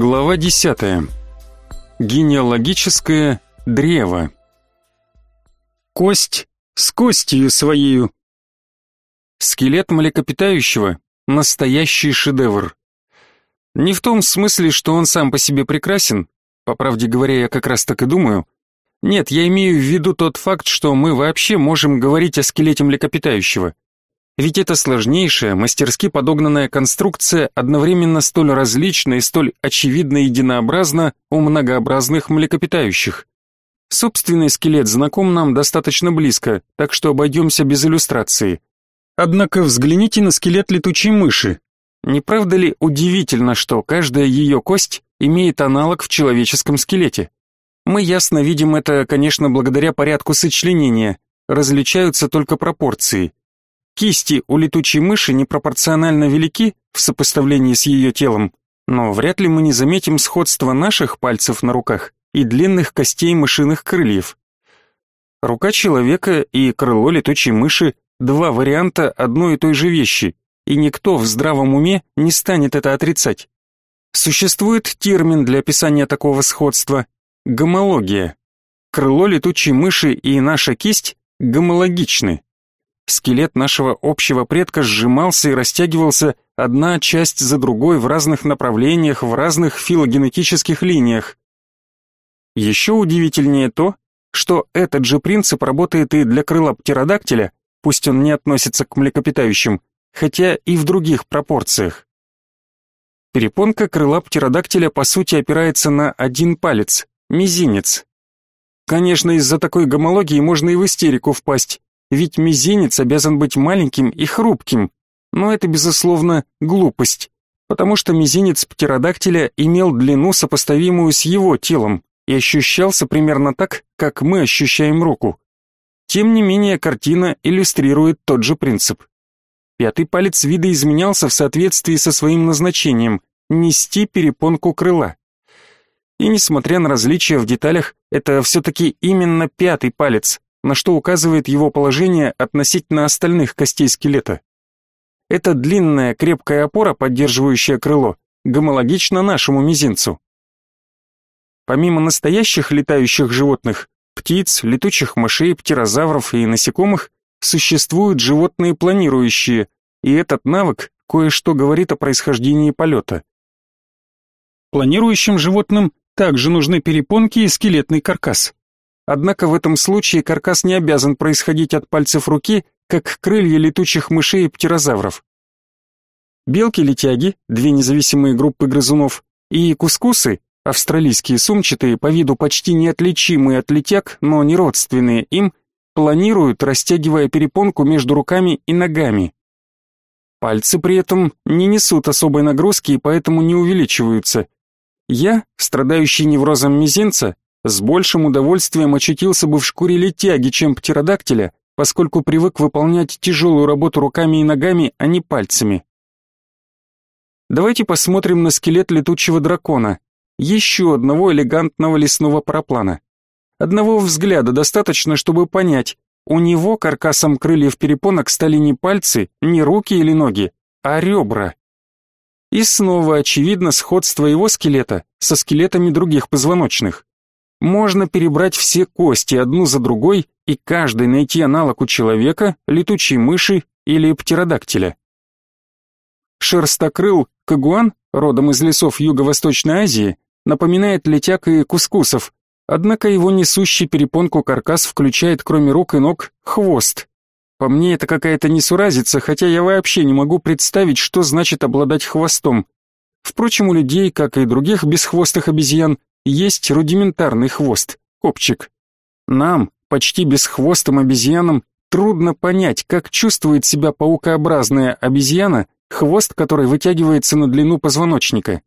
Глава 10. Генеалогическое древо. Кость с костью своею. Скелет млекопитающего — настоящий шедевр. Не в том смысле, что он сам по себе прекрасен, по правде говоря, я как раз так и думаю. Нет, я имею в виду тот факт, что мы вообще можем говорить о скелете млекопитающего. Ведь это сложнейшая, мастерски подогнанная конструкция одновременно столь различна и столь очевидно единообразна у многообразных млекопитающих. Собственный скелет знаком нам достаточно близко, так что обойдемся без иллюстрации. Однако взгляните на скелет летучей мыши. Не правда ли удивительно, что каждая ее кость имеет аналог в человеческом скелете? Мы ясно видим это, конечно, благодаря порядку сочленения, различаются только пропорции. Кисти у летучей мыши непропорционально велики в сопоставлении с ее телом, но вряд ли мы не заметим сходства наших пальцев на руках и длинных костей мышиных крыльев. Рука человека и крыло летучей мыши – два варианта одной и той же вещи, и никто в здравом уме не станет это отрицать. Существует термин для описания такого сходства – гомология. Крыло летучей мыши и наша кисть гомологичны. Скелет нашего общего предка сжимался и растягивался одна часть за другой в разных направлениях, в разных филогенетических линиях. Еще удивительнее то, что этот же принцип работает и для крыла птеродактиля, пусть он не относится к млекопитающим, хотя и в других пропорциях. Перепонка крыла птеродактиля по сути опирается на один палец, мизинец. Конечно, из-за такой гомологии можно и в истерику впасть, ведь мизинец обязан быть маленьким и хрупким, но это, безусловно, глупость, потому что мизинец птеродактиля имел длину, сопоставимую с его телом, и ощущался примерно так, как мы ощущаем руку. Тем не менее, картина иллюстрирует тот же принцип. Пятый палец вида изменялся в соответствии со своим назначением – нести перепонку крыла. И несмотря на различия в деталях, это все-таки именно пятый палец, на что указывает его положение относительно остальных костей скелета. Эта длинная крепкая опора, поддерживающая крыло, гомологична нашему мизинцу. Помимо настоящих летающих животных, птиц, летучих мышей, птерозавров и насекомых, существуют животные планирующие, и этот навык кое-что говорит о происхождении полета. Планирующим животным также нужны перепонки и скелетный каркас. Однако в этом случае каркас не обязан происходить от пальцев руки, как крылья летучих мышей и птерозавров. Белки-летяги, две независимые группы грызунов, и кускусы, австралийские сумчатые, по виду почти неотличимые от летяг, но не родственные им, планируют, растягивая перепонку между руками и ногами. Пальцы при этом не несут особой нагрузки и поэтому не увеличиваются. Я, страдающий неврозом мизинца, с большим удовольствием очутился бы в шкуре летяги, чем птеродактиля, поскольку привык выполнять тяжелую работу руками и ногами, а не пальцами. Давайте посмотрим на скелет летучего дракона, еще одного элегантного лесного параплана. Одного взгляда достаточно, чтобы понять, у него каркасом крыльев перепонок стали не пальцы, не руки или ноги, а ребра. И снова очевидно сходство его скелета со скелетами других позвоночных. Можно перебрать все кости одну за другой и каждый найти аналог у человека, летучей мыши или птеродактиля. Шерстокрыл кагуан, родом из лесов Юго-Восточной Азии, напоминает летяг и кускусов, однако его несущий перепонку каркас включает кроме рук и ног хвост. По мне это какая-то несуразица, хотя я вообще не могу представить, что значит обладать хвостом. Впрочем, у людей, как и других бесхвостых обезьян, есть рудиментарный хвост, копчик. Нам, почти бесхвостым обезьянам, трудно понять, как чувствует себя паукообразная обезьяна, хвост которой вытягивается на длину позвоночника.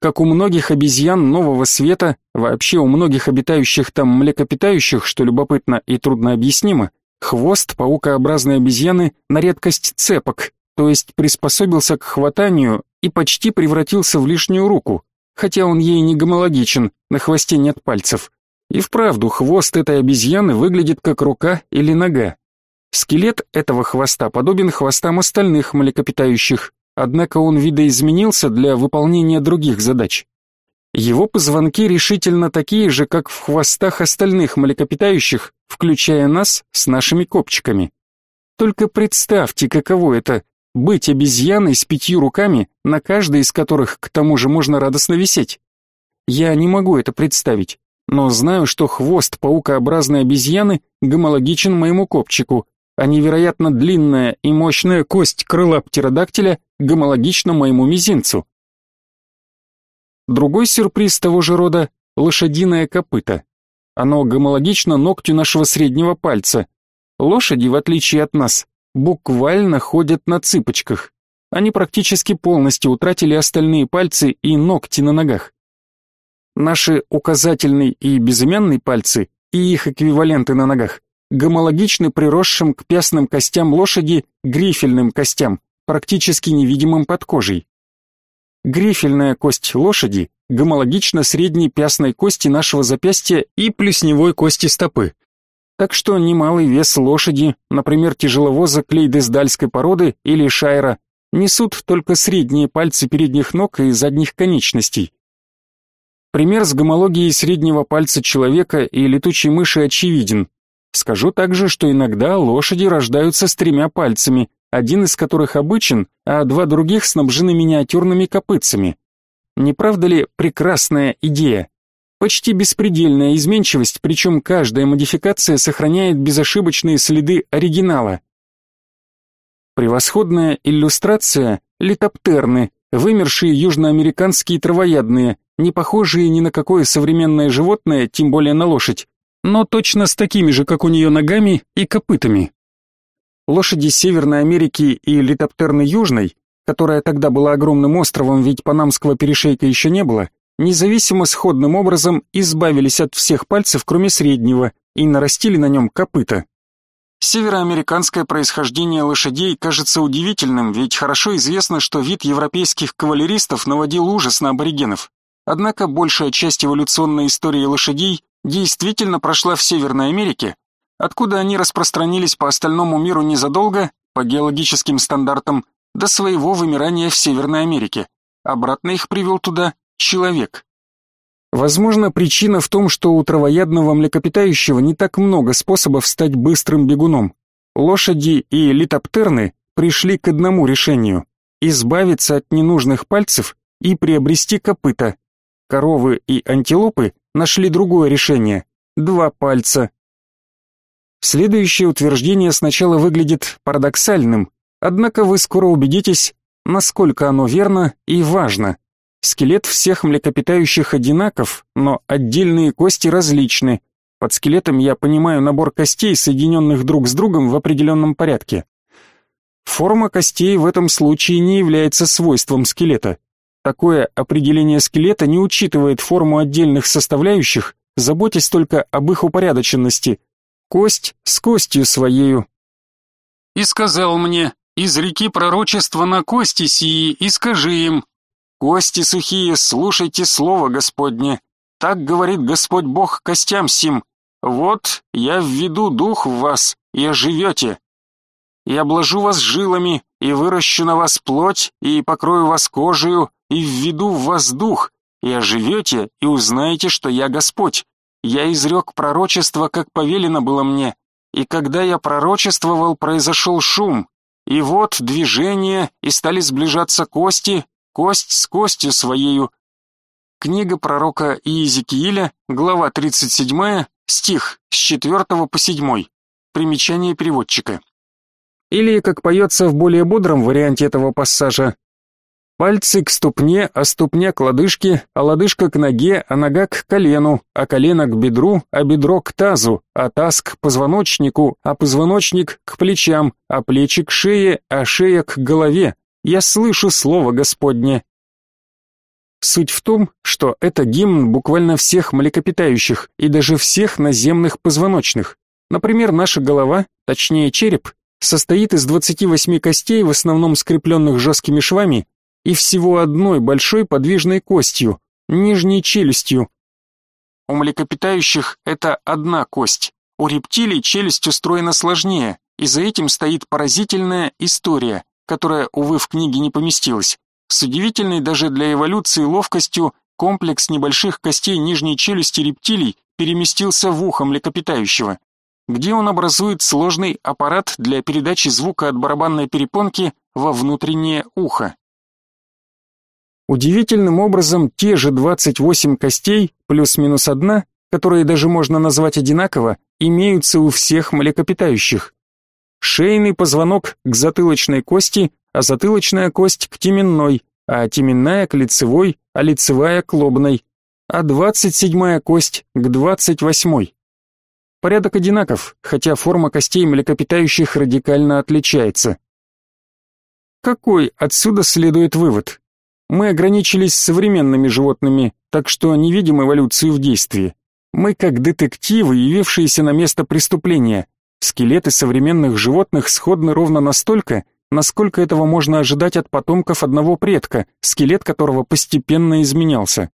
Как у многих обезьян нового света, вообще у многих обитающих там млекопитающих, что любопытно и трудно объяснимо, хвост паукообразной обезьяны на редкость цепок, то есть приспособился к хватанию и почти превратился в лишнюю руку, хотя он ей не гомологичен, на хвосте нет пальцев. И вправду, хвост этой обезьяны выглядит как рука или нога. Скелет этого хвоста подобен хвостам остальных млекопитающих, однако он видоизменился для выполнения других задач. Его позвонки решительно такие же, как в хвостах остальных млекопитающих, включая нас с нашими копчиками. Только представьте, каково это — быть обезьяной с пятью руками, на каждой из которых к тому же можно радостно висеть. Я не могу это представить, но знаю, что хвост паукообразной обезьяны гомологичен моему копчику, а невероятно длинная и мощная кость крыла птеродактиля гомологична моему мизинцу. Другой сюрприз того же рода — лошадиное копыто. Оно гомологично ногтю нашего среднего пальца. Лошади, в отличие от нас, буквально ходят на цыпочках. Они практически полностью утратили остальные пальцы и ногти на ногах. Наши указательный и безымянный пальцы и их эквиваленты на ногах гомологичны приросшим к пястным костям лошади грифельным костям, практически невидимым под кожей. Грифельная кость лошади гомологична средней пястной кости нашего запястья и плесневой кости стопы. Так что немалый вес лошади, например, тяжеловоза клейдесдальской породы или шайра, несут только средние пальцы передних ног и задних конечностей. Пример с гомологией среднего пальца человека и летучей мыши очевиден. Скажу также, что иногда лошади рождаются с тремя пальцами, один из которых обычен, а два других снабжены миниатюрными копытцами. Не правда ли прекрасная идея? Почти беспредельная изменчивость, причем каждая модификация сохраняет безошибочные следы оригинала. Превосходная иллюстрация – литоптерны, вымершие южноамериканские травоядные, не похожие ни на какое современное животное, тем более на лошадь, но точно с такими же, как у нее, ногами и копытами. Лошади Северной Америки и литоптерны Южной, которая тогда была огромным островом, ведь Панамского перешейка еще не было, независимо сходным образом избавились от всех пальцев, кроме среднего, и нарастили на нем копыта. Североамериканское происхождение лошадей кажется удивительным, ведь хорошо известно, что вид европейских кавалеристов наводил ужас на аборигенов. Однако большая часть эволюционной истории лошадей действительно прошла в Северной Америке, откуда они распространились по остальному миру незадолго, по геологическим стандартам, до своего вымирания в Северной Америке. Обратно их привел туда человек. Возможно, причина в том, что у травоядного млекопитающего не так много способов стать быстрым бегуном. Лошади и литоптерны пришли к одному решению – избавиться от ненужных пальцев и приобрести копыта. Коровы и антилопы нашли другое решение – два пальца. Следующее утверждение сначала выглядит парадоксальным, однако вы скоро убедитесь, насколько оно верно и важно. Скелет всех млекопитающих одинаков, но отдельные кости различны. Под скелетом я понимаю набор костей, соединенных друг с другом в определенном порядке. Форма костей в этом случае не является свойством скелета. Такое определение скелета не учитывает форму отдельных составляющих, заботясь только об их упорядоченности. Кость с костью своею. «И сказал мне, из реки пророчества на кости сии, и скажи им, кости сухие, слушайте слово Господне. Так говорит Господь Бог костям сим. Вот я введу дух в вас, и оживете. И обложу вас жилами, и выращу на вас плоть, и покрою вас кожею, и введу в вас дух, и оживете, и узнаете, что я Господь. Я изрек пророчество, как повелено было мне, и когда я пророчествовал, произошел шум, и вот движение, и стали сближаться кости, кость с костью своею. Книга пророка Иезекииля, глава 37, стих с 4 по 7. Примечание переводчика. Или, как поется в более бодром варианте этого пассажа, Пальцы к ступне, а ступня к лодыжке, а лодыжка к ноге, а нога к колену, а колено к бедру, а бедро к тазу, а таз к позвоночнику, а позвоночник к плечам, а плечи к шее, а шея к голове. Я слышу слово Господне. Суть в том, что это гимн буквально всех млекопитающих и даже всех наземных позвоночных. Например, наша голова, точнее череп, состоит из 28 костей, в основном скрепленных жесткими швами, и всего одной большой подвижной костью, нижней челюстью. У млекопитающих это одна кость. У рептилий челюсть устроена сложнее, и за этим стоит поразительная история. Которая, увы, в книге не поместилась, с удивительной даже для эволюции ловкостью комплекс небольших костей нижней челюсти рептилий переместился в ухо млекопитающего, где он образует сложный аппарат для передачи звука от барабанной перепонки во внутреннее ухо. Удивительным образом те же 28 костей плюс-минус одна, которые даже можно назвать одинаково, имеются у всех млекопитающих. Шейный позвонок к затылочной кости, а затылочная кость к теменной, а теменная к лицевой, а лицевая к лобной, а 27-я кость к 28-й. Порядок одинаков, хотя форма костей млекопитающих радикально отличается. Какой отсюда следует вывод? Мы ограничились современными животными, так что не видим эволюцию в действии. Мы как детективы, явившиеся на место преступления. Скелеты современных животных сходны ровно настолько, насколько этого можно ожидать от потомков одного предка, скелет которого постепенно изменялся.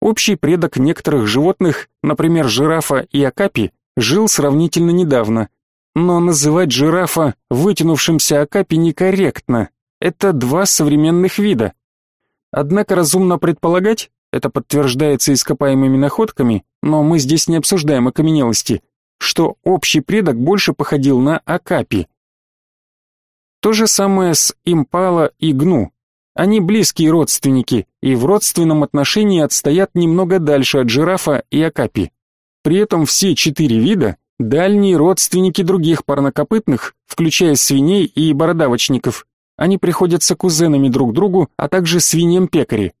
Общий предок некоторых животных, например, жирафа и акапи, жил сравнительно недавно. Но называть жирафа вытянувшимся акапи некорректно. Это два современных вида. Однако разумно предполагать, это подтверждается ископаемыми находками, но мы здесь не обсуждаем окаменелости, что общий предок больше походил на акапи. То же самое с импала и гну. Они близкие родственники и в родственном отношении отстоят немного дальше от жирафа и акапи. При этом все четыре вида – дальние родственники других парнокопытных, включая свиней и бородавочников, они приходятся кузенами друг другу, а также свиньям-пекари.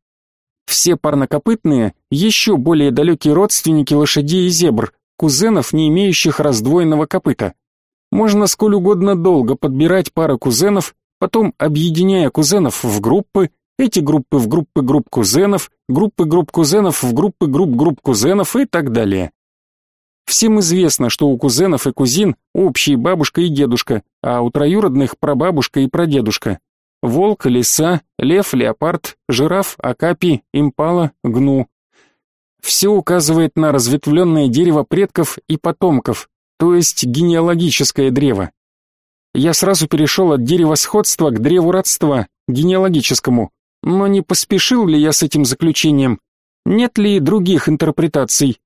Все парнокопытные – еще более далекие родственники лошадей и зебр, кузенов, не имеющих раздвоенного копыта. Можно сколь угодно долго подбирать пары кузенов, потом объединяя кузенов в группы, эти группы в группы групп кузенов, группы групп кузенов в группы групп групп кузенов и так далее. Всем известно, что у кузенов и кузин общие бабушка и дедушка, а у троюродных прабабушка и прадедушка. Волк, лиса, лев, леопард, жираф, акапи, импала, гну. Все указывает на разветвленное дерево предков и потомков, то есть генеалогическое древо. Я сразу перешел от дерева сходства к древу родства, генеалогическому, но не поспешил ли я с этим заключением? Нет ли других интерпретаций?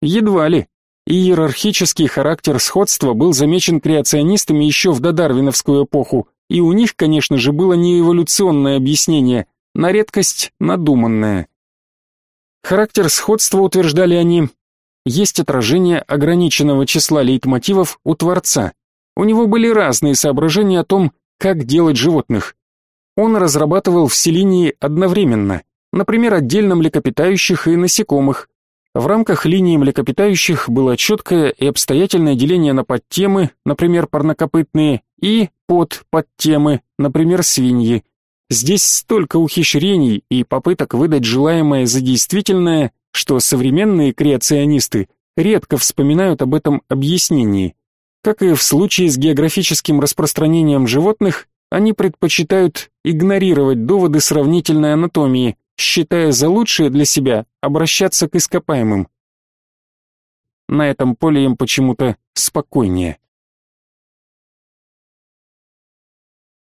Едва ли. Иерархический характер сходства был замечен креационистами еще в додарвиновскую эпоху, и у них, конечно же, было не эволюционное объяснение, на редкость надуманное. Характер сходства, утверждали они, есть отражение ограниченного числа лейтмотивов у Творца. У него были разные соображения о том, как делать животных. Он разрабатывал все линии одновременно, например, отдельно млекопитающих и насекомых, в рамках линии млекопитающих было четкое и обстоятельное деление на подтемы, например, парнокопытные, и под подтемы, например, свиньи. Здесь столько ухищрений и попыток выдать желаемое за действительное, что современные креационисты редко вспоминают об этом объяснении. Как и в случае с географическим распространением животных, они предпочитают игнорировать доводы сравнительной анатомии, считая за лучшее для себя обращаться к ископаемым. На этом поле им почему-то спокойнее.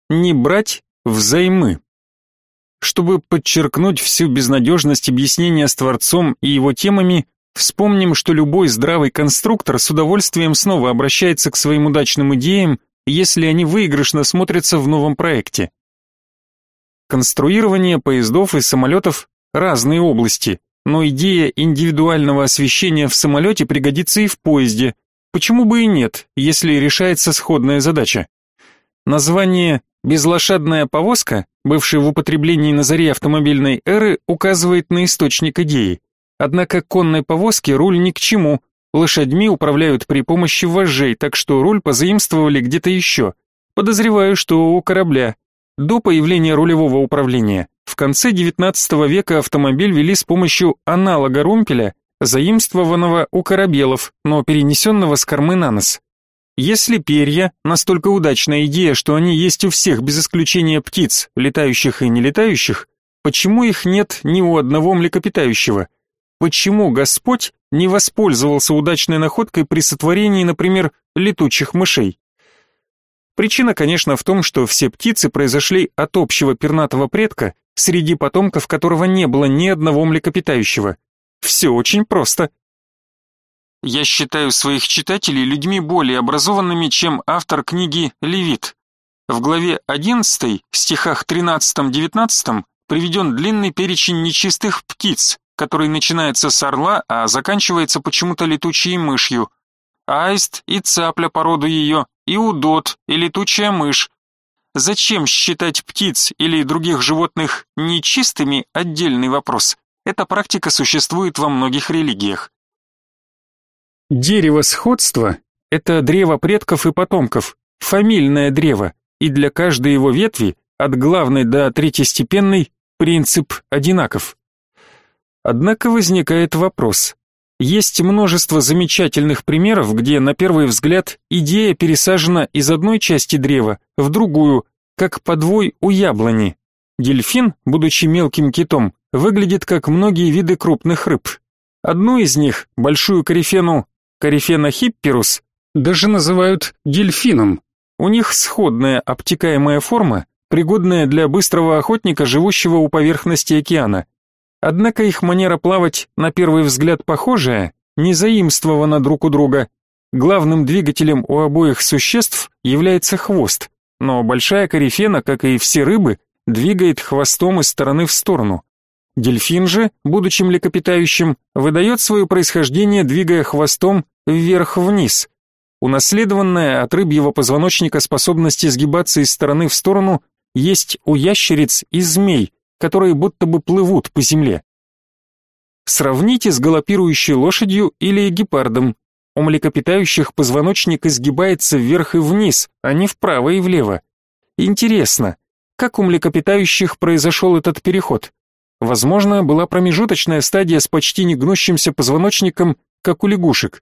Не брать взаймы. Чтобы подчеркнуть всю безнадежность объяснения с Творцом и его темами, вспомним, что любой здравый конструктор с удовольствием снова обращается к своим удачным идеям, если они выигрышно смотрятся в новом проекте. Конструирование поездов и самолетов – разные области, но идея индивидуального освещения в самолете пригодится и в поезде. Почему бы и нет, если решается сходная задача? Название «безлошадная повозка», бывшее в употреблении на заре автомобильной эры, указывает на источник идеи. Однако конной повозке руль ни к чему, лошадьми управляют при помощи вожжей, так что руль позаимствовали где-то еще. Подозреваю, что у корабля, до появления рулевого управления в конце XIX века автомобиль вели с помощью аналога румпеля, заимствованного у корабелов, но перенесенного с кормы на нос. Если перья – настолько удачная идея, что они есть у всех без исключения птиц, летающих и нелетающих, почему их нет ни у одного млекопитающего? Почему Господь не воспользовался удачной находкой при сотворении, например, летучих мышей? Причина, конечно, в том, что все птицы произошли от общего пернатого предка, среди потомков которого не было ни одного млекопитающего. Все очень просто. Я считаю своих читателей людьми более образованными, чем автор книги «Левит». В главе 11, стихах 13-19 приведен длинный перечень нечистых птиц, который начинается с орла, а заканчивается почему-то летучей мышью. Аист и цапля по роду ее, и удот, и летучая мышь. Зачем считать птиц или других животных нечистыми – отдельный вопрос. Эта практика существует во многих религиях. Дерево сходства – это древо предков и потомков, фамильное древо, и для каждой его ветви, от главной до третьестепенной, принцип одинаков. Однако возникает вопрос. Есть множество замечательных примеров, где на первый взгляд идея пересажена из одной части древа в другую, как подвой у яблони. Дельфин, будучи мелким китом, выглядит как многие виды крупных рыб. Одну из них, большую корифену Корифена хипперус даже называют дельфином. У них сходная обтекаемая форма, пригодная для быстрого охотника, живущего у поверхности океана. Однако их манера плавать, на первый взгляд похожая, не заимствована друг у друга. Главным двигателем у обоих существ является хвост, но большая корифена, как и все рыбы, двигает хвостом из стороны в сторону. Дельфин же, будучи млекопитающим, выдает свое происхождение, двигая хвостом вверх-вниз. Унаследованная от рыбьего позвоночника способность изгибаться из стороны в сторону есть у ящериц и змей, которые будто бы плывут по земле. Сравните с галопирующей лошадью или гепардом. У млекопитающих позвоночник изгибается вверх и вниз, а не вправо и влево. Интересно, как у млекопитающих произошел этот переход? Возможно, была промежуточная стадия с почти не гнущимся позвоночником, как у лягушек.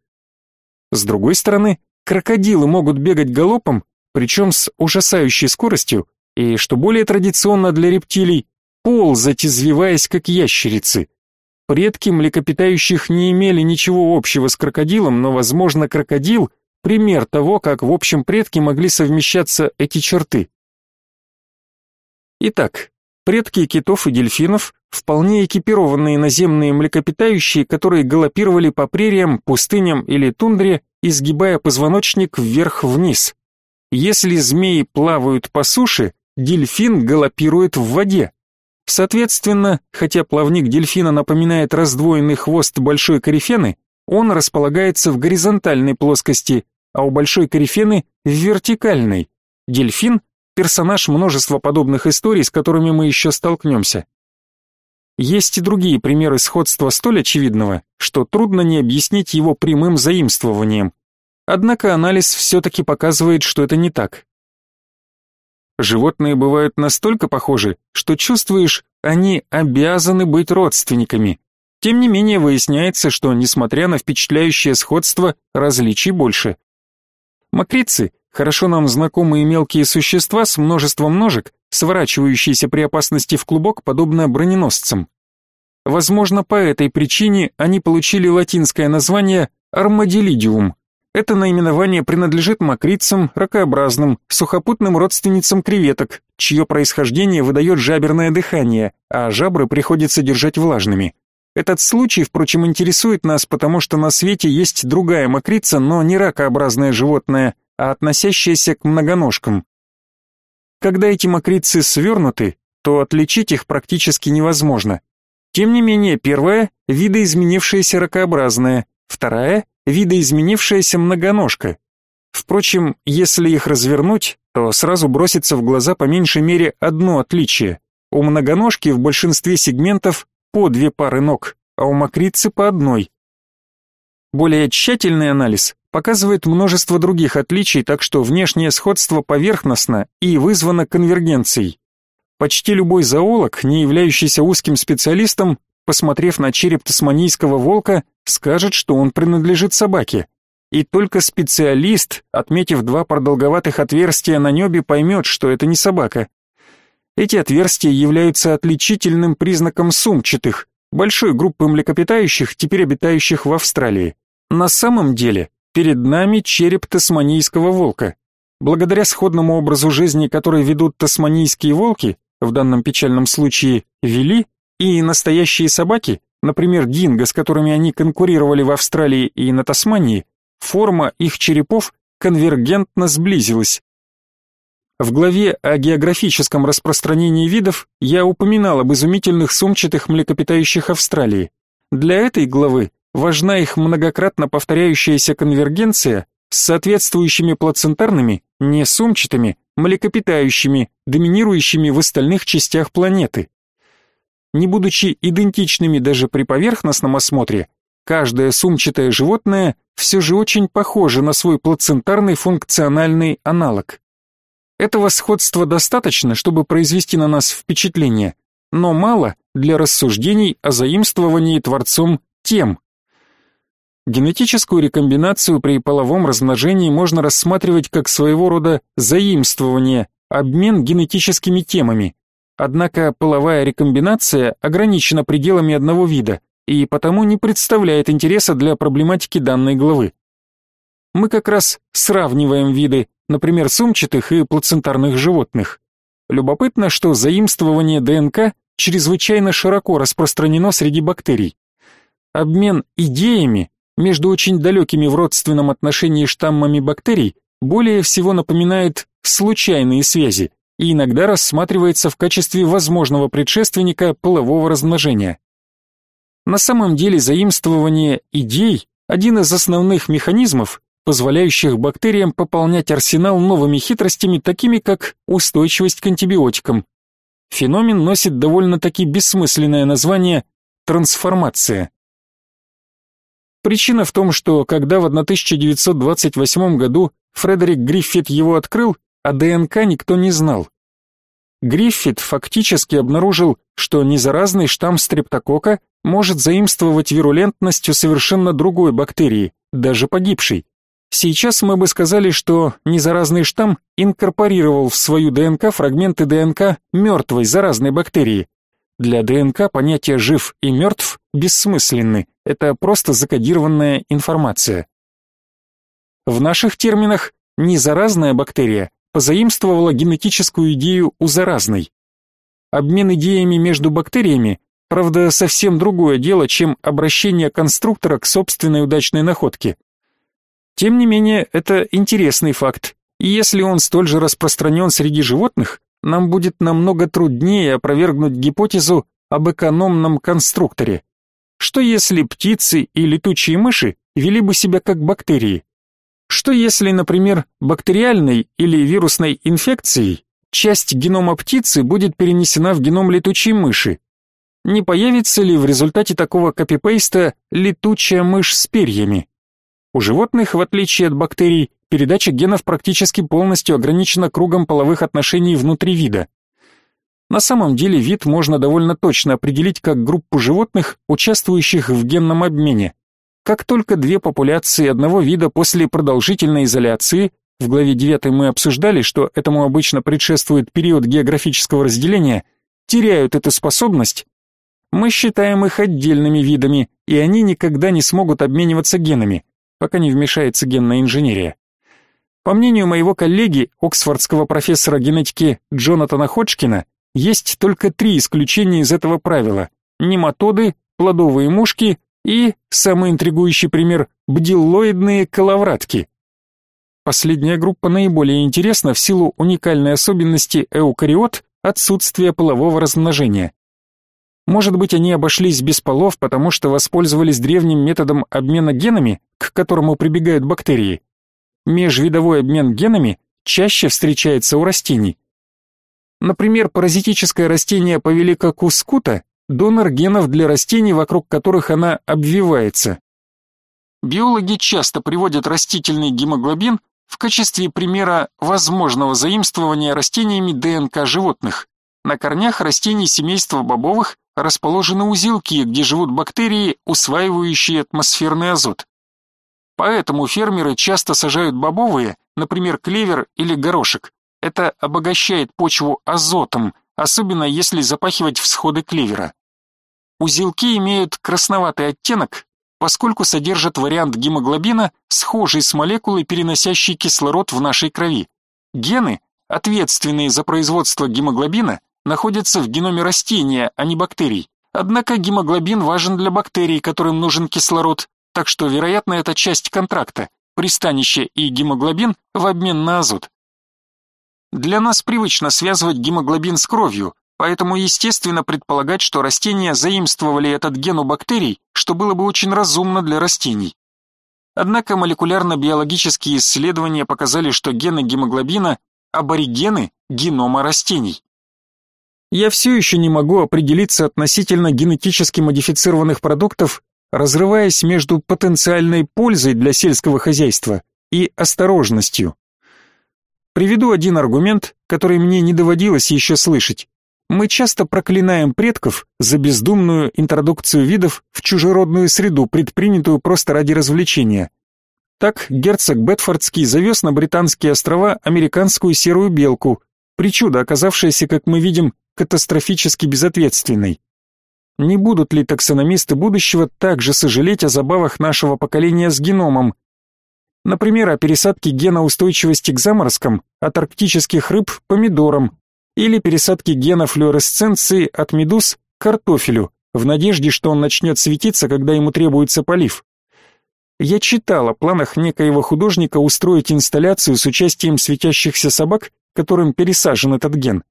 С другой стороны, крокодилы могут бегать галопом, причем с ужасающей скоростью, и, что более традиционно для рептилий, ползать, извиваясь, как ящерицы. Предки млекопитающих не имели ничего общего с крокодилом, но, возможно, крокодил – пример того, как в общем предке могли совмещаться эти черты. Итак, предки китов и дельфинов вполне экипированные наземные млекопитающие, которые галопировали по прериям, пустыням или тундре, изгибая позвоночник вверх-вниз. Если змеи плавают по суше, дельфин галопирует в воде. Соответственно, хотя плавник дельфина напоминает раздвоенный хвост большой корифены, он располагается в горизонтальной плоскости, а у большой корифены в вертикальной. Дельфин – персонаж множества подобных историй, с которыми мы еще столкнемся. Есть и другие примеры сходства столь очевидного, что трудно не объяснить его прямым заимствованием. Однако анализ все-таки показывает, что это не так. Животные бывают настолько похожи, что чувствуешь, они обязаны быть родственниками. Тем не менее выясняется, что, несмотря на впечатляющее сходство, различий больше. Макрицы – хорошо нам знакомые мелкие существа с множеством ножек, сворачивающиеся при опасности в клубок, подобно броненосцам. Возможно, по этой причине они получили латинское название армадилидиум. Это наименование принадлежит мокрицам, ракообразным, сухопутным родственницам креветок, чье происхождение выдает жаберное дыхание, а жабры приходится держать влажными. Этот случай, впрочем, интересует нас, потому что на свете есть другая мокрица, но не ракообразное животное, а относящееся к многоножкам. Когда эти мокрицы свернуты, то отличить их практически невозможно. Тем не менее, первая – видоизменившаяся ракообразная, вторая – видоизменившаяся многоножка. Впрочем, если их развернуть, то сразу бросится в глаза по меньшей мере одно отличие. У многоножки в большинстве сегментов по две пары ног, а у мокрицы по одной. Более тщательный анализ показывает множество других отличий, так что внешнее сходство поверхностно и вызвано конвергенцией. Почти любой зоолог, не являющийся узким специалистом, посмотрев на череп тасманийского волка, скажет, что он принадлежит собаке. И только специалист, отметив два продолговатых отверстия на небе, поймет, что это не собака. Эти отверстия являются отличительным признаком сумчатых, большой группы млекопитающих, теперь обитающих в Австралии. На самом деле, перед нами череп тасманийского волка. благодаря сходному образу жизни, который ведут тасманийские волки, в данном печальном случае вели, и настоящие собаки, например, динго, с которыми они конкурировали в Австралии и на Тасмании, форма их черепов конвергентно сблизилась. В главе о географическом распространении видов я упоминал об изумительных сумчатых млекопитающих Австралии. Для этой главы важна их многократно повторяющаяся конвергенция с соответствующими плацентарными, не сумчатыми, млекопитающими, доминирующими в остальных частях планеты. Не будучи идентичными даже при поверхностном осмотре, каждое сумчатое животное все же очень похоже на свой плацентарный функциональный аналог. Этого сходства достаточно, чтобы произвести на нас впечатление, но мало для рассуждений о заимствовании Творцом тем. Генетическую рекомбинацию при половом размножении можно рассматривать как своего рода заимствование, обмен генетическими темами. Однако половая рекомбинация ограничена пределами одного вида и потому не представляет интереса для проблематики данной главы. Мы как раз сравниваем виды, например, сумчатых и плацентарных животных. Любопытно, что заимствование ДНК чрезвычайно широко распространено среди бактерий. Обмен идеями между очень далекими в родственном отношении штаммами бактерий более всего напоминает случайные связи и иногда рассматривается в качестве возможного предшественника полового размножения. На самом деле заимствование идей – один из основных механизмов, позволяющих бактериям пополнять арсенал новыми хитростями, такими как устойчивость к антибиотикам. Феномен носит довольно-таки бессмысленное название трансформация. Причина в том, что когда в 1928 году Фредерик Гриффит его открыл, о ДНК никто не знал. Гриффит фактически обнаружил, что незаразный штамм стрептокока может заимствовать вирулентность у совершенно другой бактерии, даже погибшей. Сейчас мы бы сказали, что незаразный штамм инкорпорировал в свою ДНК фрагменты ДНК мертвой заразной бактерии. Для ДНК понятия «жив» и «мертв» бессмысленны, это просто закодированная информация. В наших терминах незаразная бактерия позаимствовала генетическую идею у заразной. Обмен идеями между бактериями, правда, совсем другое дело, чем обращение конструктора к собственной удачной находке. Тем не менее, это интересный факт, и если он столь же распространен среди животных, нам будет намного труднее опровергнуть гипотезу об экономном конструкторе. Что если птицы и летучие мыши вели бы себя как бактерии? Что если, например, бактериальной или вирусной инфекцией часть генома птицы будет перенесена в геном летучей мыши? Не появится ли в результате такого копипейста летучая мышь с перьями? У животных, в отличие от бактерий, передача генов практически полностью ограничена кругом половых отношений внутри вида. На самом деле вид можно довольно точно определить как группу животных, участвующих в генном обмене. Как только две популяции одного вида после продолжительной изоляции, в главе 9 мы обсуждали, что этому обычно предшествует период географического разделения, теряют эту способность, мы считаем их отдельными видами, и они никогда не смогут обмениваться генами, пока не вмешается генная инженерия. По мнению моего коллеги, оксфордского профессора генетики Джонатана Ходжкина, есть только три исключения из этого правила – нематоды, плодовые мушки и, самый интригующий пример, бдиллоидные коловратки. Последняя группа наиболее интересна в силу уникальной особенности эукариот отсутствия полового размножения. Может быть, они обошлись без полов, потому что воспользовались древним методом обмена генами, к которому прибегают бактерии. Межвидовой обмен генами чаще встречается у растений. Например, паразитическое растение повелика кускута донор генов для растений, вокруг которых она обвивается. Биологи часто приводят растительный гемоглобин в качестве примера возможного заимствования растениями ДНК животных. На корнях растений семейства бобовых расположены узелки, где живут бактерии, усваивающие атмосферный азот. Поэтому фермеры часто сажают бобовые, например, клевер или горошек. Это обогащает почву азотом, особенно если запахивать всходы клевера. Узелки имеют красноватый оттенок, поскольку содержат вариант гемоглобина, схожий с молекулой, переносящей кислород в нашей крови. Гены, ответственные за производство гемоглобина, находятся в геноме растения, а не бактерий. Однако гемоглобин важен для бактерий, которым нужен кислород, так что, вероятно, это часть контракта, пристанище и гемоглобин в обмен на азот. Для нас привычно связывать гемоглобин с кровью, поэтому естественно предполагать, что растения заимствовали этот ген у бактерий, что было бы очень разумно для растений. Однако молекулярно-биологические исследования показали, что гены гемоглобина – аборигены генома растений. Я все еще не могу определиться относительно генетически модифицированных продуктов, разрываясь между потенциальной пользой для сельского хозяйства и осторожностью. Приведу один аргумент, который мне не доводилось еще слышать. Мы часто проклинаем предков за бездумную интродукцию видов в чужеродную среду, предпринятую просто ради развлечения. Так герцог Бетфордский завез на британские острова американскую серую белку, причуда, оказавшаяся, как мы видим, катастрофически безответственной. Не будут ли таксономисты будущего также сожалеть о забавах нашего поколения с геномом, Например, о пересадке гена устойчивости к заморозкам от арктических рыб помидорам или пересадке гена флуоресценции от медуз картофелю в надежде, что он начнет светиться, когда ему требуется полив. Я читал о планах некоего художника устроить инсталляцию с участием светящихся собак, которым пересажен этот ген.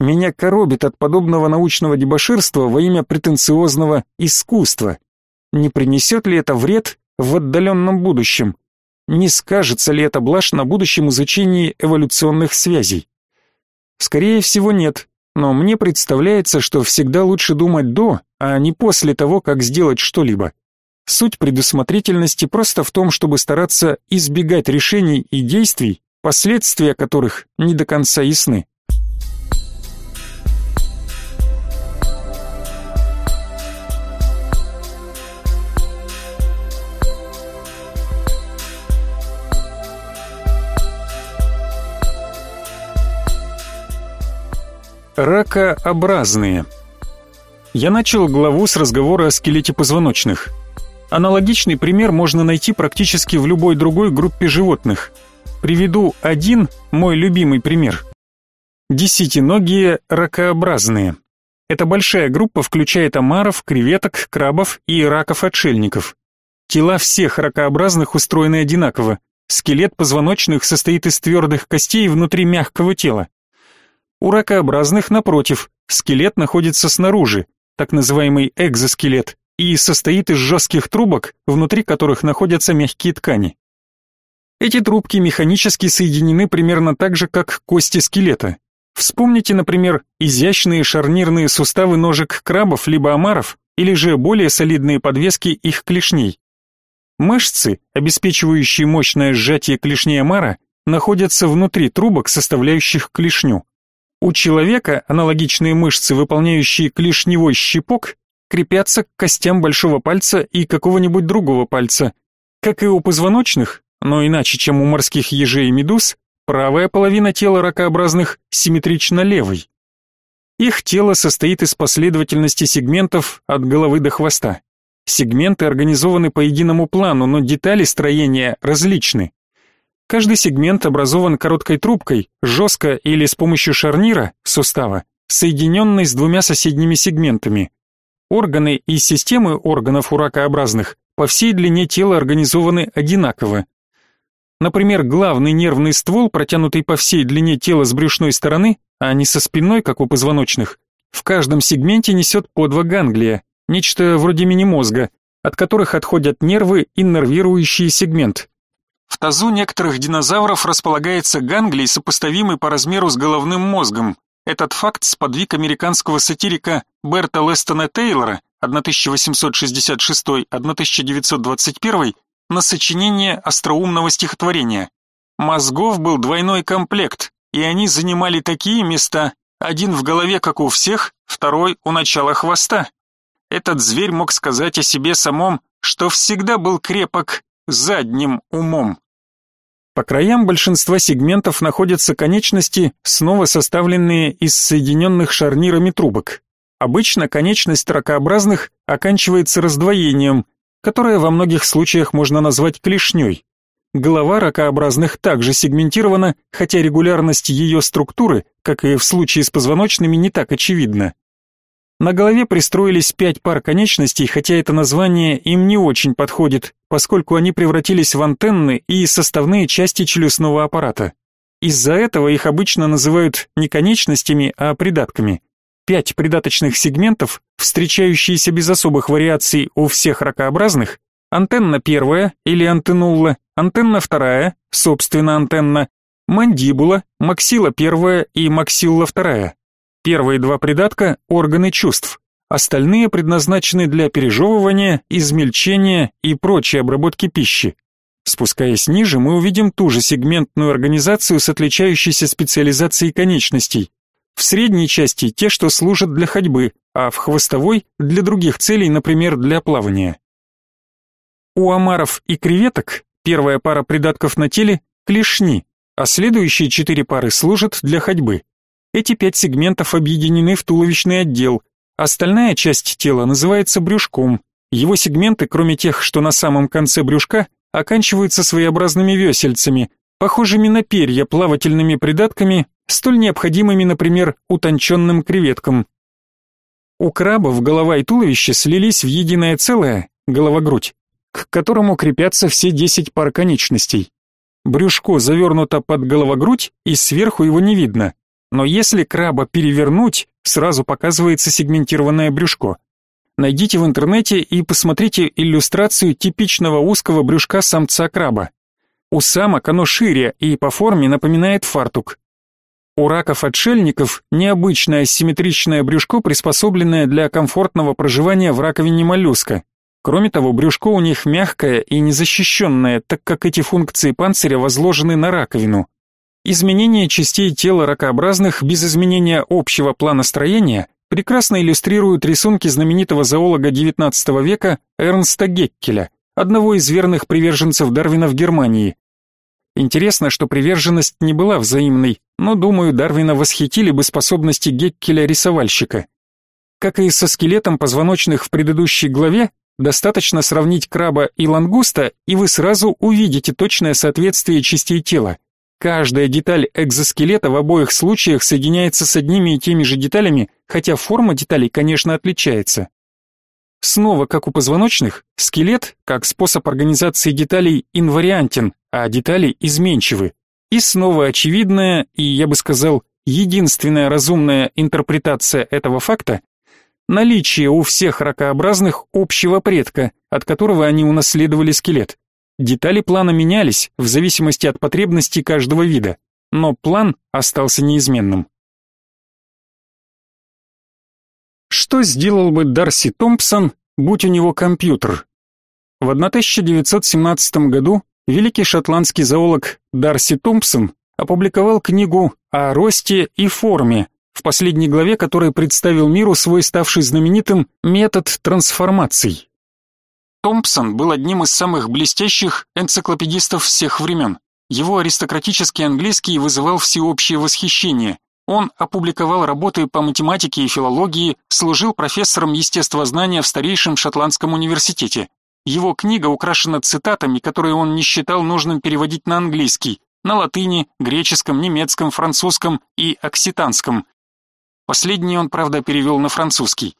Меня коробит от подобного научного дебоширства во имя претенциозного искусства. Не принесет ли это вред в отдаленном будущем? Не скажется ли это блажь на будущем изучении эволюционных связей? Скорее всего, нет, но мне представляется, что всегда лучше думать до, а не после того, как сделать что-либо. Суть предусмотрительности просто в том, чтобы стараться избегать решений и действий, последствия которых не до конца ясны. Ракообразные. Я начал главу с разговора о скелете позвоночных. Аналогичный пример можно найти практически в любой другой группе животных. Приведу один, мой любимый пример. Десятиногие ракообразные. Эта большая группа включает омаров, креветок, крабов и раков-отшельников. Тела всех ракообразных устроены одинаково. Скелет позвоночных состоит из твердых костей внутри мягкого тела. У ракообразных, напротив, скелет находится снаружи, так называемый экзоскелет, и состоит из жестких трубок, внутри которых находятся мягкие ткани. Эти трубки механически соединены примерно так же, как кости скелета. Вспомните, например, изящные шарнирные суставы ножек крабов либо омаров, или же более солидные подвески их клешней. Мышцы, обеспечивающие мощное сжатие клешней омара, находятся внутри трубок, составляющих клешню. У человека аналогичные мышцы, выполняющие клешневой щипок, крепятся к костям большого пальца и какого-нибудь другого пальца. Как и у позвоночных, но иначе, чем у морских ежей и медуз, правая половина тела ракообразных симметрична левой. Их тело состоит из последовательности сегментов от головы до хвоста. Сегменты организованы по единому плану, но детали строения различны. Каждый сегмент образован короткой трубкой, жестко или с помощью шарнира, сустава, соединенной с двумя соседними сегментами. Органы и системы органов у ракообразных по всей длине тела организованы одинаково. Например, главный нервный ствол, протянутый по всей длине тела с брюшной стороны, а не со спинной, как у позвоночных, в каждом сегменте несет по два ганглия, нечто вроде мини-мозга, от которых отходят нервы и нервирующий сегмент. В тазу некоторых динозавров располагается ганглий, сопоставимый по размеру с головным мозгом. Этот факт сподвиг американского сатирика Берта Лестона Тейлора 1866-1921 на сочинение остроумного стихотворения. Мозгов был двойной комплект, и они занимали такие места, один в голове, как у всех, второй у начала хвоста. Этот зверь мог сказать о себе самом, что всегда был крепок задним умом. По краям большинства сегментов находятся конечности, снова составленные из соединенных шарнирами трубок. Обычно конечность ракообразных оканчивается раздвоением, которое во многих случаях можно назвать клешней. голова ракообразных также сегментирована, хотя регулярность ее структуры, как и в случае с позвоночными, не так очевидна. На голове пристроились пять пар конечностей, хотя это название им не очень подходит, поскольку они превратились в антенны и составные части челюстного аппарата. Из-за этого их обычно называют не конечностями, а придатками. Пять придаточных сегментов, встречающиеся без особых вариаций у всех ракообразных, антенна первая или антеннула, антенна вторая, собственно антенна, мандибула, максила первая и максилла вторая. Первые два придатка – органы чувств, остальные предназначены для пережевывания, измельчения и прочей обработки пищи. Спускаясь ниже, мы увидим ту же сегментную организацию с отличающейся специализацией конечностей. В средней части те, что служат для ходьбы, а в хвостовой – для других целей, например, для плавания. У омаров и креветок первая пара придатков на теле – клешни, а следующие четыре пары служат для ходьбы. Эти пять сегментов объединены в туловищный отдел. Остальная часть тела называется брюшком. Его сегменты, кроме тех, что на самом конце брюшка, оканчиваются своеобразными весельцами, похожими на перья плавательными придатками, столь необходимыми, например, утонченным креветкам. У крабов голова и туловище слились в единое целое, голова-грудь, к которому крепятся все десять пар конечностей. Брюшко завернуто под головогрудь, и сверху его не видно. Но если краба перевернуть, сразу показывается сегментированное брюшко. Найдите в интернете и посмотрите иллюстрацию типичного узкого брюшка самца краба. У самок оно шире и по форме напоминает фартук. У раков-отшельников необычное симметричное брюшко, приспособленное для комфортного проживания в раковине моллюска. Кроме того, брюшко у них мягкое и незащищенное, так как эти функции панциря возложены на раковину. Изменение частей тела ракообразных без изменения общего плана строения прекрасно иллюстрируют рисунки знаменитого зоолога XIX века Эрнста Геккеля, одного из верных приверженцев Дарвина в Германии. Интересно, что приверженность не была взаимной, но, думаю, Дарвина восхитили бы способности Геккеля-рисовальщика. Как и со скелетом позвоночных в предыдущей главе, достаточно сравнить краба и лангуста, и вы сразу увидите точное соответствие частей тела. Каждая деталь экзоскелета в обоих случаях соединяется с одними и теми же деталями, хотя форма деталей, конечно, отличается. Снова, как у позвоночных, скелет, как способ организации деталей, инвариантен, а детали изменчивы. И снова очевидная и, я бы сказал, единственная разумная интерпретация этого факта – наличие у всех ракообразных общего предка, от которого они унаследовали скелет. Детали плана менялись в зависимости от потребностей каждого вида, но план остался неизменным. Что сделал бы Дарси Томпсон, будь у него компьютер? В 1917 году великий шотландский зоолог Дарси Томпсон опубликовал книгу о росте и форме, в последней главе которой представил миру свой ставший знаменитым метод трансформаций. Томпсон был одним из самых блестящих энциклопедистов всех времен. Его аристократический английский вызывал всеобщее восхищение. Он опубликовал работы по математике и филологии, служил профессором естествознания в старейшем шотландском университете. Его книга украшена цитатами, которые он не считал нужным переводить на английский, на латыни, греческом, немецком, французском и окситанском. Последний он, правда, перевел на французский.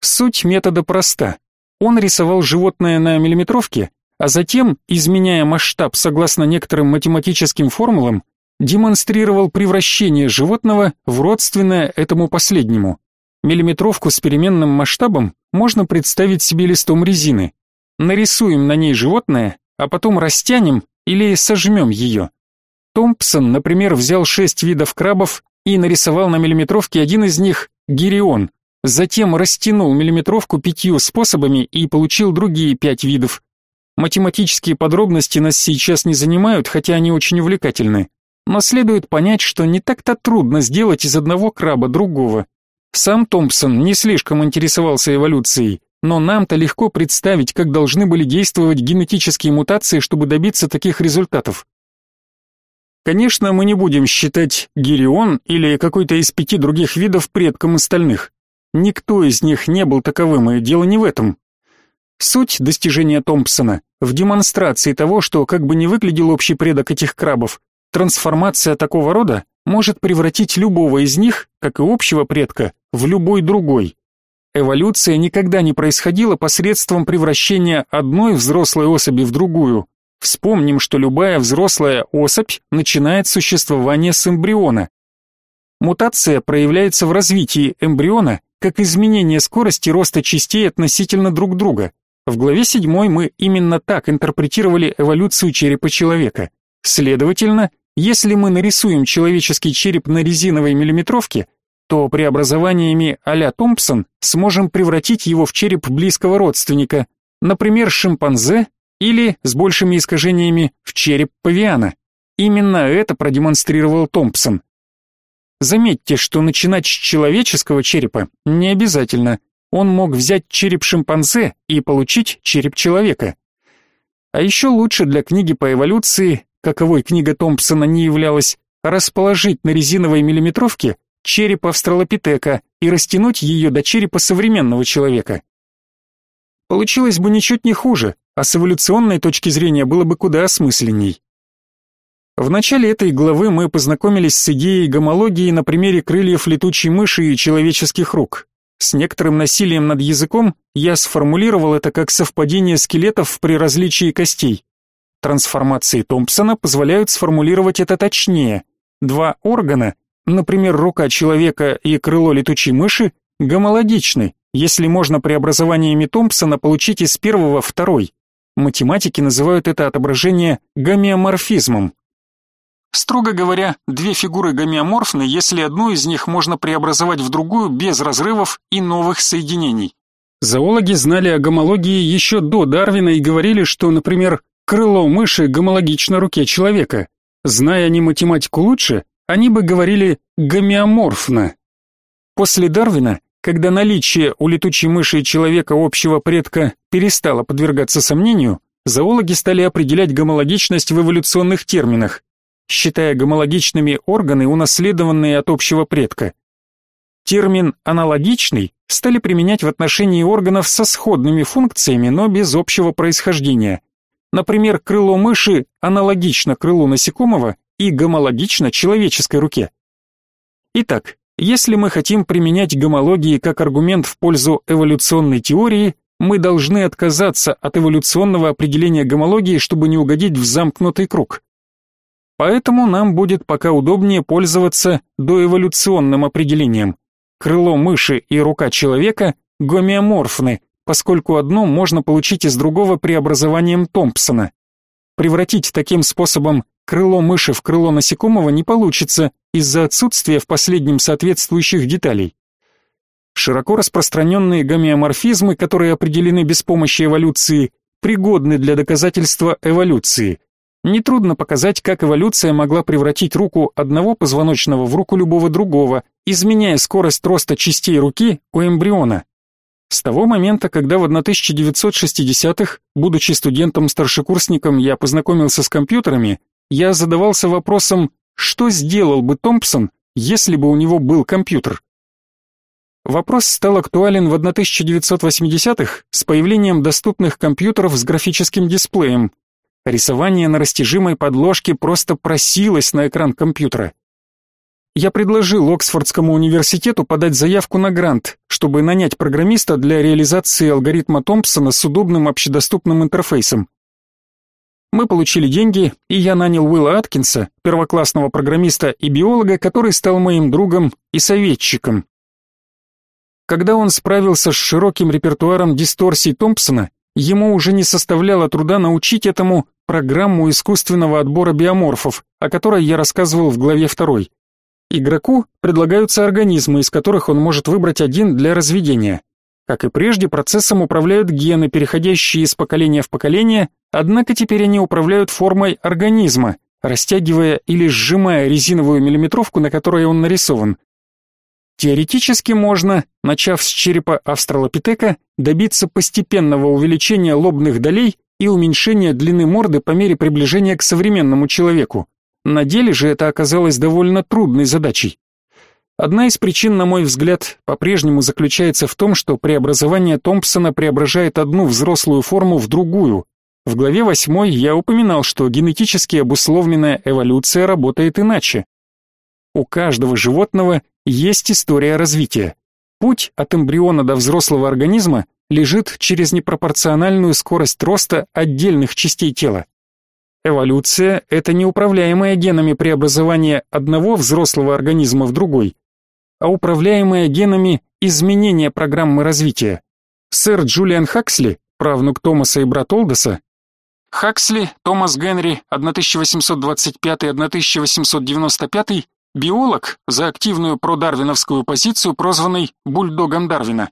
Суть метода проста. Он рисовал животное на миллиметровке, а затем, изменяя масштаб согласно некоторым математическим формулам, демонстрировал превращение животного в родственное этому последнему. Миллиметровку с переменным масштабом можно представить себе листом резины. Нарисуем на ней животное, а потом растянем или сожмем ее. Томпсон, например, взял шесть видов крабов и нарисовал на миллиметровке один из них – гирион, Затем растянул миллиметровку пятью способами и получил другие пять видов. Математические подробности нас сейчас не занимают, хотя они очень увлекательны. Но следует понять, что не так-то трудно сделать из одного краба другого. Сам Томпсон не слишком интересовался эволюцией, но нам-то легко представить, как должны были действовать генетические мутации, чтобы добиться таких результатов. Конечно, мы не будем считать гирион или какой-то из пяти других видов предком остальных. Никто из них не был таковым, и дело не в этом. Суть достижения Томпсона в демонстрации того, что как бы ни выглядел общий предок этих крабов, трансформация такого рода может превратить любого из них, как и общего предка, в любой другой. Эволюция никогда не происходила посредством превращения одной взрослой особи в другую. Вспомним, что любая взрослая особь начинает существование с эмбриона. Мутация проявляется в развитии эмбриона как изменение скорости роста частей относительно друг друга. В главе 7 мы именно так интерпретировали эволюцию черепа человека. Следовательно, если мы нарисуем человеческий череп на резиновой миллиметровке, то преобразованиями а-ля Томпсон сможем превратить его в череп близкого родственника, например, шимпанзе или, с большими искажениями, в череп павиана. Именно это продемонстрировал Томпсон. Заметьте, что начинать с человеческого черепа не обязательно. Он мог взять череп шимпанзе и получить череп человека. А еще лучше для книги по эволюции, каковой книга Томпсона не являлась, расположить на резиновой миллиметровке череп австралопитека и растянуть ее до черепа современного человека. Получилось бы ничуть не хуже, а с эволюционной точки зрения было бы куда осмысленней. В начале этой главы мы познакомились с идеей гомологии на примере крыльев летучей мыши и человеческих рук. С некоторым насилием над языком я сформулировал это как совпадение скелетов при различии костей. Трансформации Томпсона позволяют сформулировать это точнее. Два органа, например, рука человека и крыло летучей мыши, гомологичны, если можно преобразованиями Томпсона получить из первого второй. Математики называют это отображение гомеоморфизмом. Строго говоря, две фигуры гомеоморфны, если одну из них можно преобразовать в другую без разрывов и новых соединений. Зоологи знали о гомологии еще до Дарвина и говорили, что, например, крыло мыши гомологично руке человека. Зная они математику лучше, они бы говорили гомеоморфно. После Дарвина, когда наличие у летучей мыши и человека общего предка перестало подвергаться сомнению, зоологи стали определять гомологичность в эволюционных терминах, считая гомологичными органы, унаследованные от общего предка. Термин «аналогичный» стали применять в отношении органов со сходными функциями, но без общего происхождения. Например, крыло мыши аналогично крылу насекомого и гомологично человеческой руке. Итак, если мы хотим применять гомологии как аргумент в пользу эволюционной теории, мы должны отказаться от эволюционного определения гомологии, чтобы не угодить в замкнутый круг. Поэтому нам будет пока удобнее пользоваться доэволюционным определением. Крыло мыши и рука человека гомеоморфны, поскольку одно можно получить из другого преобразованием Томпсона. Превратить таким способом крыло мыши в крыло насекомого не получится из-за отсутствия в последнем соответствующих деталей. Широко распространенные гомеоморфизмы, которые определены без помощи эволюции, пригодны для доказательства эволюции. Нетрудно показать, как эволюция могла превратить руку одного позвоночного в руку любого другого, изменяя скорость роста частей руки у эмбриона. С того момента, когда в 1960-х, будучи студентом-старшекурсником, я познакомился с компьютерами, я задавался вопросом, что сделал бы Томпсон, если бы у него был компьютер. Вопрос стал актуален в 1980-х с появлением доступных компьютеров с графическим дисплеем. Рисование на растяжимой подложке просто просилось на экран компьютера. Я предложил Оксфордскому университету подать заявку на грант, чтобы нанять программиста для реализации алгоритма Томпсона с удобным общедоступным интерфейсом. Мы получили деньги, и я нанял Уилла Аткинса, первоклассного программиста и биолога, который стал моим другом и советчиком. Когда он справился с широким репертуаром дисторсий Томпсона, ему уже не составляло труда научить этому программу искусственного отбора биоморфов, о которой я рассказывал в главе 2. Игроку предлагаются организмы, из которых он может выбрать один для разведения. Как и прежде, процессом управляют гены, переходящие из поколения в поколение, однако теперь они управляют формой организма, растягивая или сжимая резиновую миллиметровку, на которой он нарисован. Теоретически можно, начав с черепа австралопитека, добиться постепенного увеличения лобных долей и уменьшения длины морды по мере приближения к современному человеку. На деле же это оказалось довольно трудной задачей. Одна из причин, на мой взгляд, по-прежнему заключается в том, что преобразование Томпсона преображает одну взрослую форму в другую. В главе 8 я упоминал, что генетически обусловленная эволюция работает иначе. У каждого животного есть история развития. Путь от эмбриона до взрослого организма лежит через непропорциональную скорость роста отдельных частей тела. Эволюция – это неуправляемое генами преобразование одного взрослого организма в другой, а управляемое генами изменение программы развития. Сэр Джулиан Хаксли, правнук Томаса и брат Олдоса, Хаксли, Томас Генри, 1825-1895, биолог за активную продарвиновскую позицию, прозванный бульдогом Дарвина.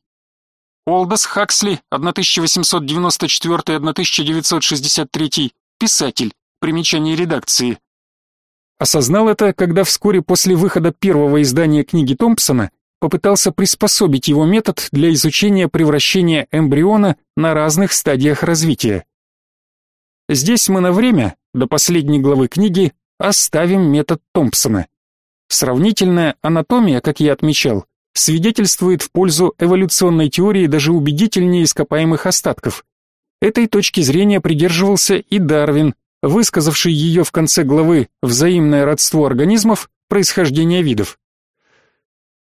Олдос Хаксли, 1894-1963, писатель, примечание редакции. Осознал это, когда вскоре после выхода первого издания книги Томпсона попытался приспособить его метод для изучения превращения эмбриона на разных стадиях развития. Здесь мы на время, до последней главы книги, оставим метод Томпсона. Сравнительная анатомия, как я отмечал, свидетельствует в пользу эволюционной теории даже убедительнее ископаемых остатков. Этой точки зрения придерживался и Дарвин, высказавший ее в конце главы «Взаимное родство организмов. Происхождение видов».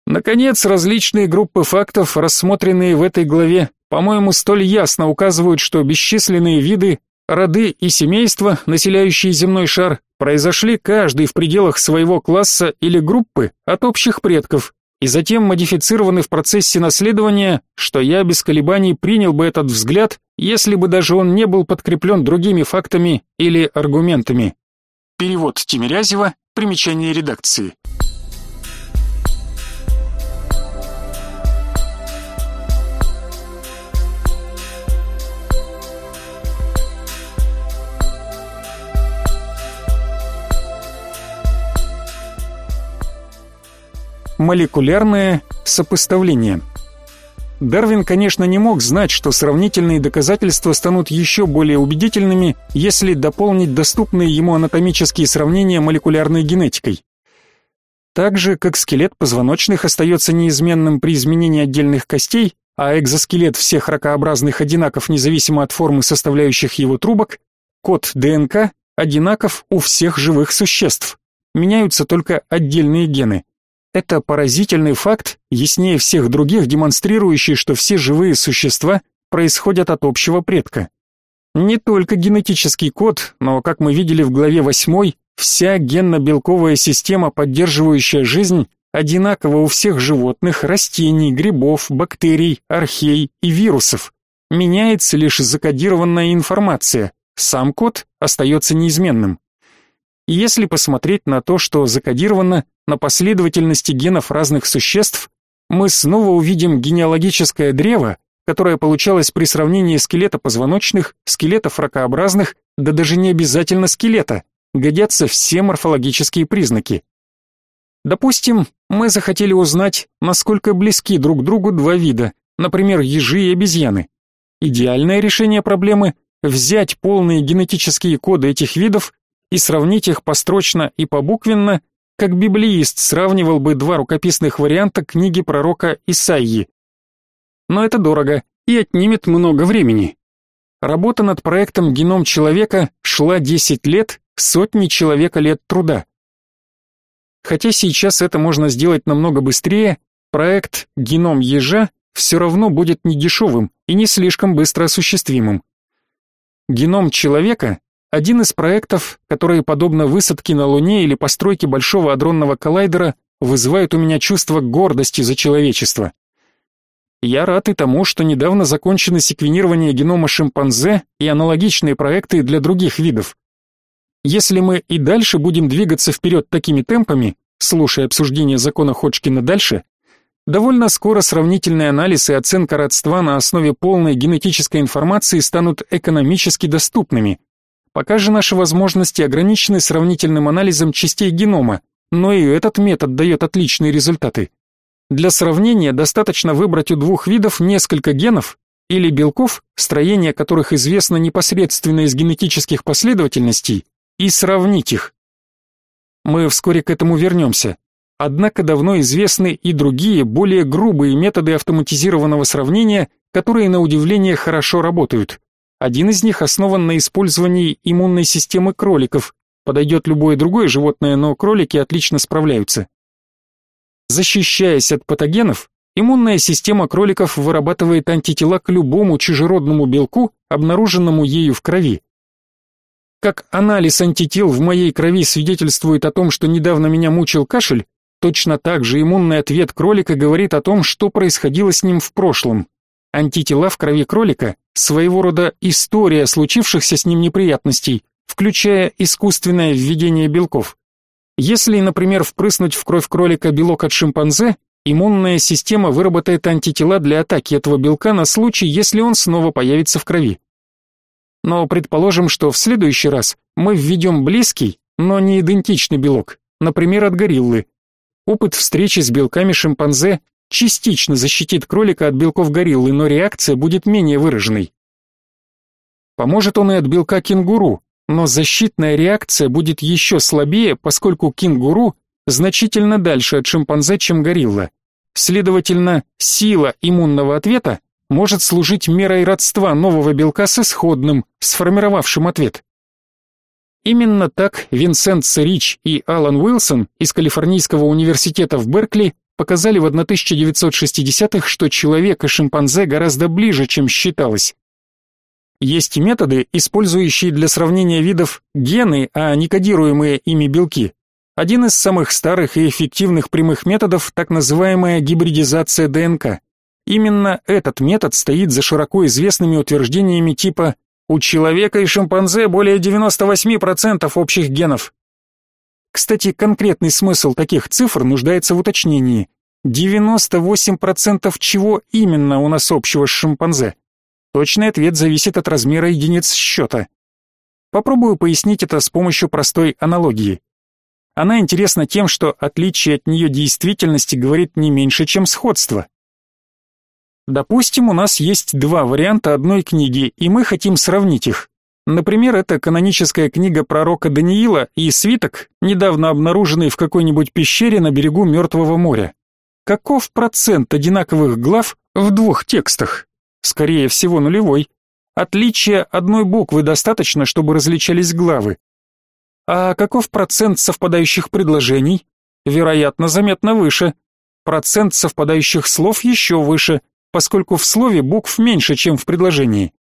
Наконец, различные группы фактов, рассмотренные в этой главе, по-моему, столь ясно указывают, что бесчисленные виды, роды и семейства, населяющие земной шар, произошли каждый в пределах своего класса или группы от общих предков, и затем модифицированы в процессе наследования, что я без колебаний принял бы этот взгляд, если бы даже он не был подкреплен другими фактами или аргументами. Перевод Тимирязева, примечание редакции. Молекулярное сопоставление. Дарвин, конечно, не мог знать, что сравнительные доказательства станут еще более убедительными, если дополнить доступные ему анатомические сравнения молекулярной генетикой. Так же, как скелет позвоночных остается неизменным при изменении отдельных костей, а экзоскелет всех ракообразных одинаков независимо от формы составляющих его трубок, код ДНК одинаков у всех живых существ. Меняются только отдельные гены. Это поразительный факт, яснее всех других, демонстрирующий, что все живые существа происходят от общего предка. Не только генетический код, но, как мы видели в главе 8, вся генно-белковая система, поддерживающая жизнь, одинакова у всех животных, растений, грибов, бактерий, архей и вирусов. Меняется лишь закодированная информация, сам код остается неизменным. Если посмотреть на то, что закодировано на последовательности генов разных существ, мы снова увидим генеалогическое древо, которое получалось при сравнении скелета позвоночных, скелетов ракообразных, да даже не обязательно скелета, годятся все морфологические признаки. Допустим, мы захотели узнать, насколько близки друг другу два вида, например, ежи и обезьяны. Идеальное решение проблемы – взять полные генетические коды этих видов и сравнить их построчно и побуквенно, как библеист сравнивал бы два рукописных варианта книги пророка Исаии. Но это дорого и отнимет много времени. Работа над проектом «Геном человека» шла 10 лет, сотни человека лет труда. Хотя сейчас это можно сделать намного быстрее, проект «Геном ежа» все равно будет недешевым и не слишком быстро осуществимым. Геном человека один из проектов, которые, подобно высадке на Луне или постройке большого адронного коллайдера, вызывают у меня чувство гордости за человечество. Я рад и тому, что недавно закончено секвенирование генома шимпанзе и аналогичные проекты для других видов. Если мы и дальше будем двигаться вперед такими темпами, слушая обсуждение закона Ходжкина дальше, довольно скоро сравнительный анализ и оценка родства на основе полной генетической информации станут экономически доступными – Пока же наши возможности ограничены сравнительным анализом частей генома, но и этот метод дает отличные результаты. Для сравнения достаточно выбрать у двух видов несколько генов или белков, строение которых известно непосредственно из генетических последовательностей, и сравнить их. Мы вскоре к этому вернемся. Однако давно известны и другие, более грубые методы автоматизированного сравнения, которые на удивление хорошо работают. Один из них основан на использовании иммунной системы кроликов. Подойдет любое другое животное, но кролики отлично справляются. Защищаясь от патогенов, иммунная система кроликов вырабатывает антитела к любому чужеродному белку, обнаруженному ею в крови. Как анализ антител в моей крови свидетельствует о том, что недавно меня мучил кашель, точно так же иммунный ответ кролика говорит о том, что происходило с ним в прошлом. Антитела в крови кролика – своего рода история случившихся с ним неприятностей, включая искусственное введение белков. Если, например, впрыснуть в кровь кролика белок от шимпанзе, иммунная система выработает антитела для атаки этого белка на случай, если он снова появится в крови. Но предположим, что в следующий раз мы введем близкий, но не идентичный белок, например, от гориллы. Опыт встречи с белками шимпанзе частично защитит кролика от белков гориллы, но реакция будет менее выраженной. Поможет он и от белка кенгуру, но защитная реакция будет еще слабее, поскольку кенгуру значительно дальше от шимпанзе, чем горилла. Следовательно, сила иммунного ответа может служить мерой родства нового белка с исходным, сформировавшим ответ. Именно так Винсент Рич и Алан Уилсон из Калифорнийского университета в Беркли показали в 1960-х, что человек и шимпанзе гораздо ближе, чем считалось. Есть методы, использующие для сравнения видов гены, а не кодируемые ими белки. Один из самых старых и эффективных прямых методов – так называемая гибридизация ДНК. Именно этот метод стоит за широко известными утверждениями типа «у человека и шимпанзе более 98% общих генов». Кстати, конкретный смысл таких цифр нуждается в уточнении. 98% чего именно у нас общего с шимпанзе? Точный ответ зависит от размера единиц счета. Попробую пояснить это с помощью простой аналогии. Она интересна тем, что отличие от нее действительности говорит не меньше, чем сходство. Допустим, у нас есть два варианта одной книги, и мы хотим сравнить их. Например, это каноническая книга пророка Даниила и свиток, недавно обнаруженный в какой-нибудь пещере на берегу Мертвого моря. Каков процент одинаковых глав в двух текстах? Скорее всего, нулевой. Отличия одной буквы достаточно, чтобы различались главы. А каков процент совпадающих предложений? Вероятно, заметно выше. Процент совпадающих слов еще выше, поскольку в слове букв меньше, чем в предложении.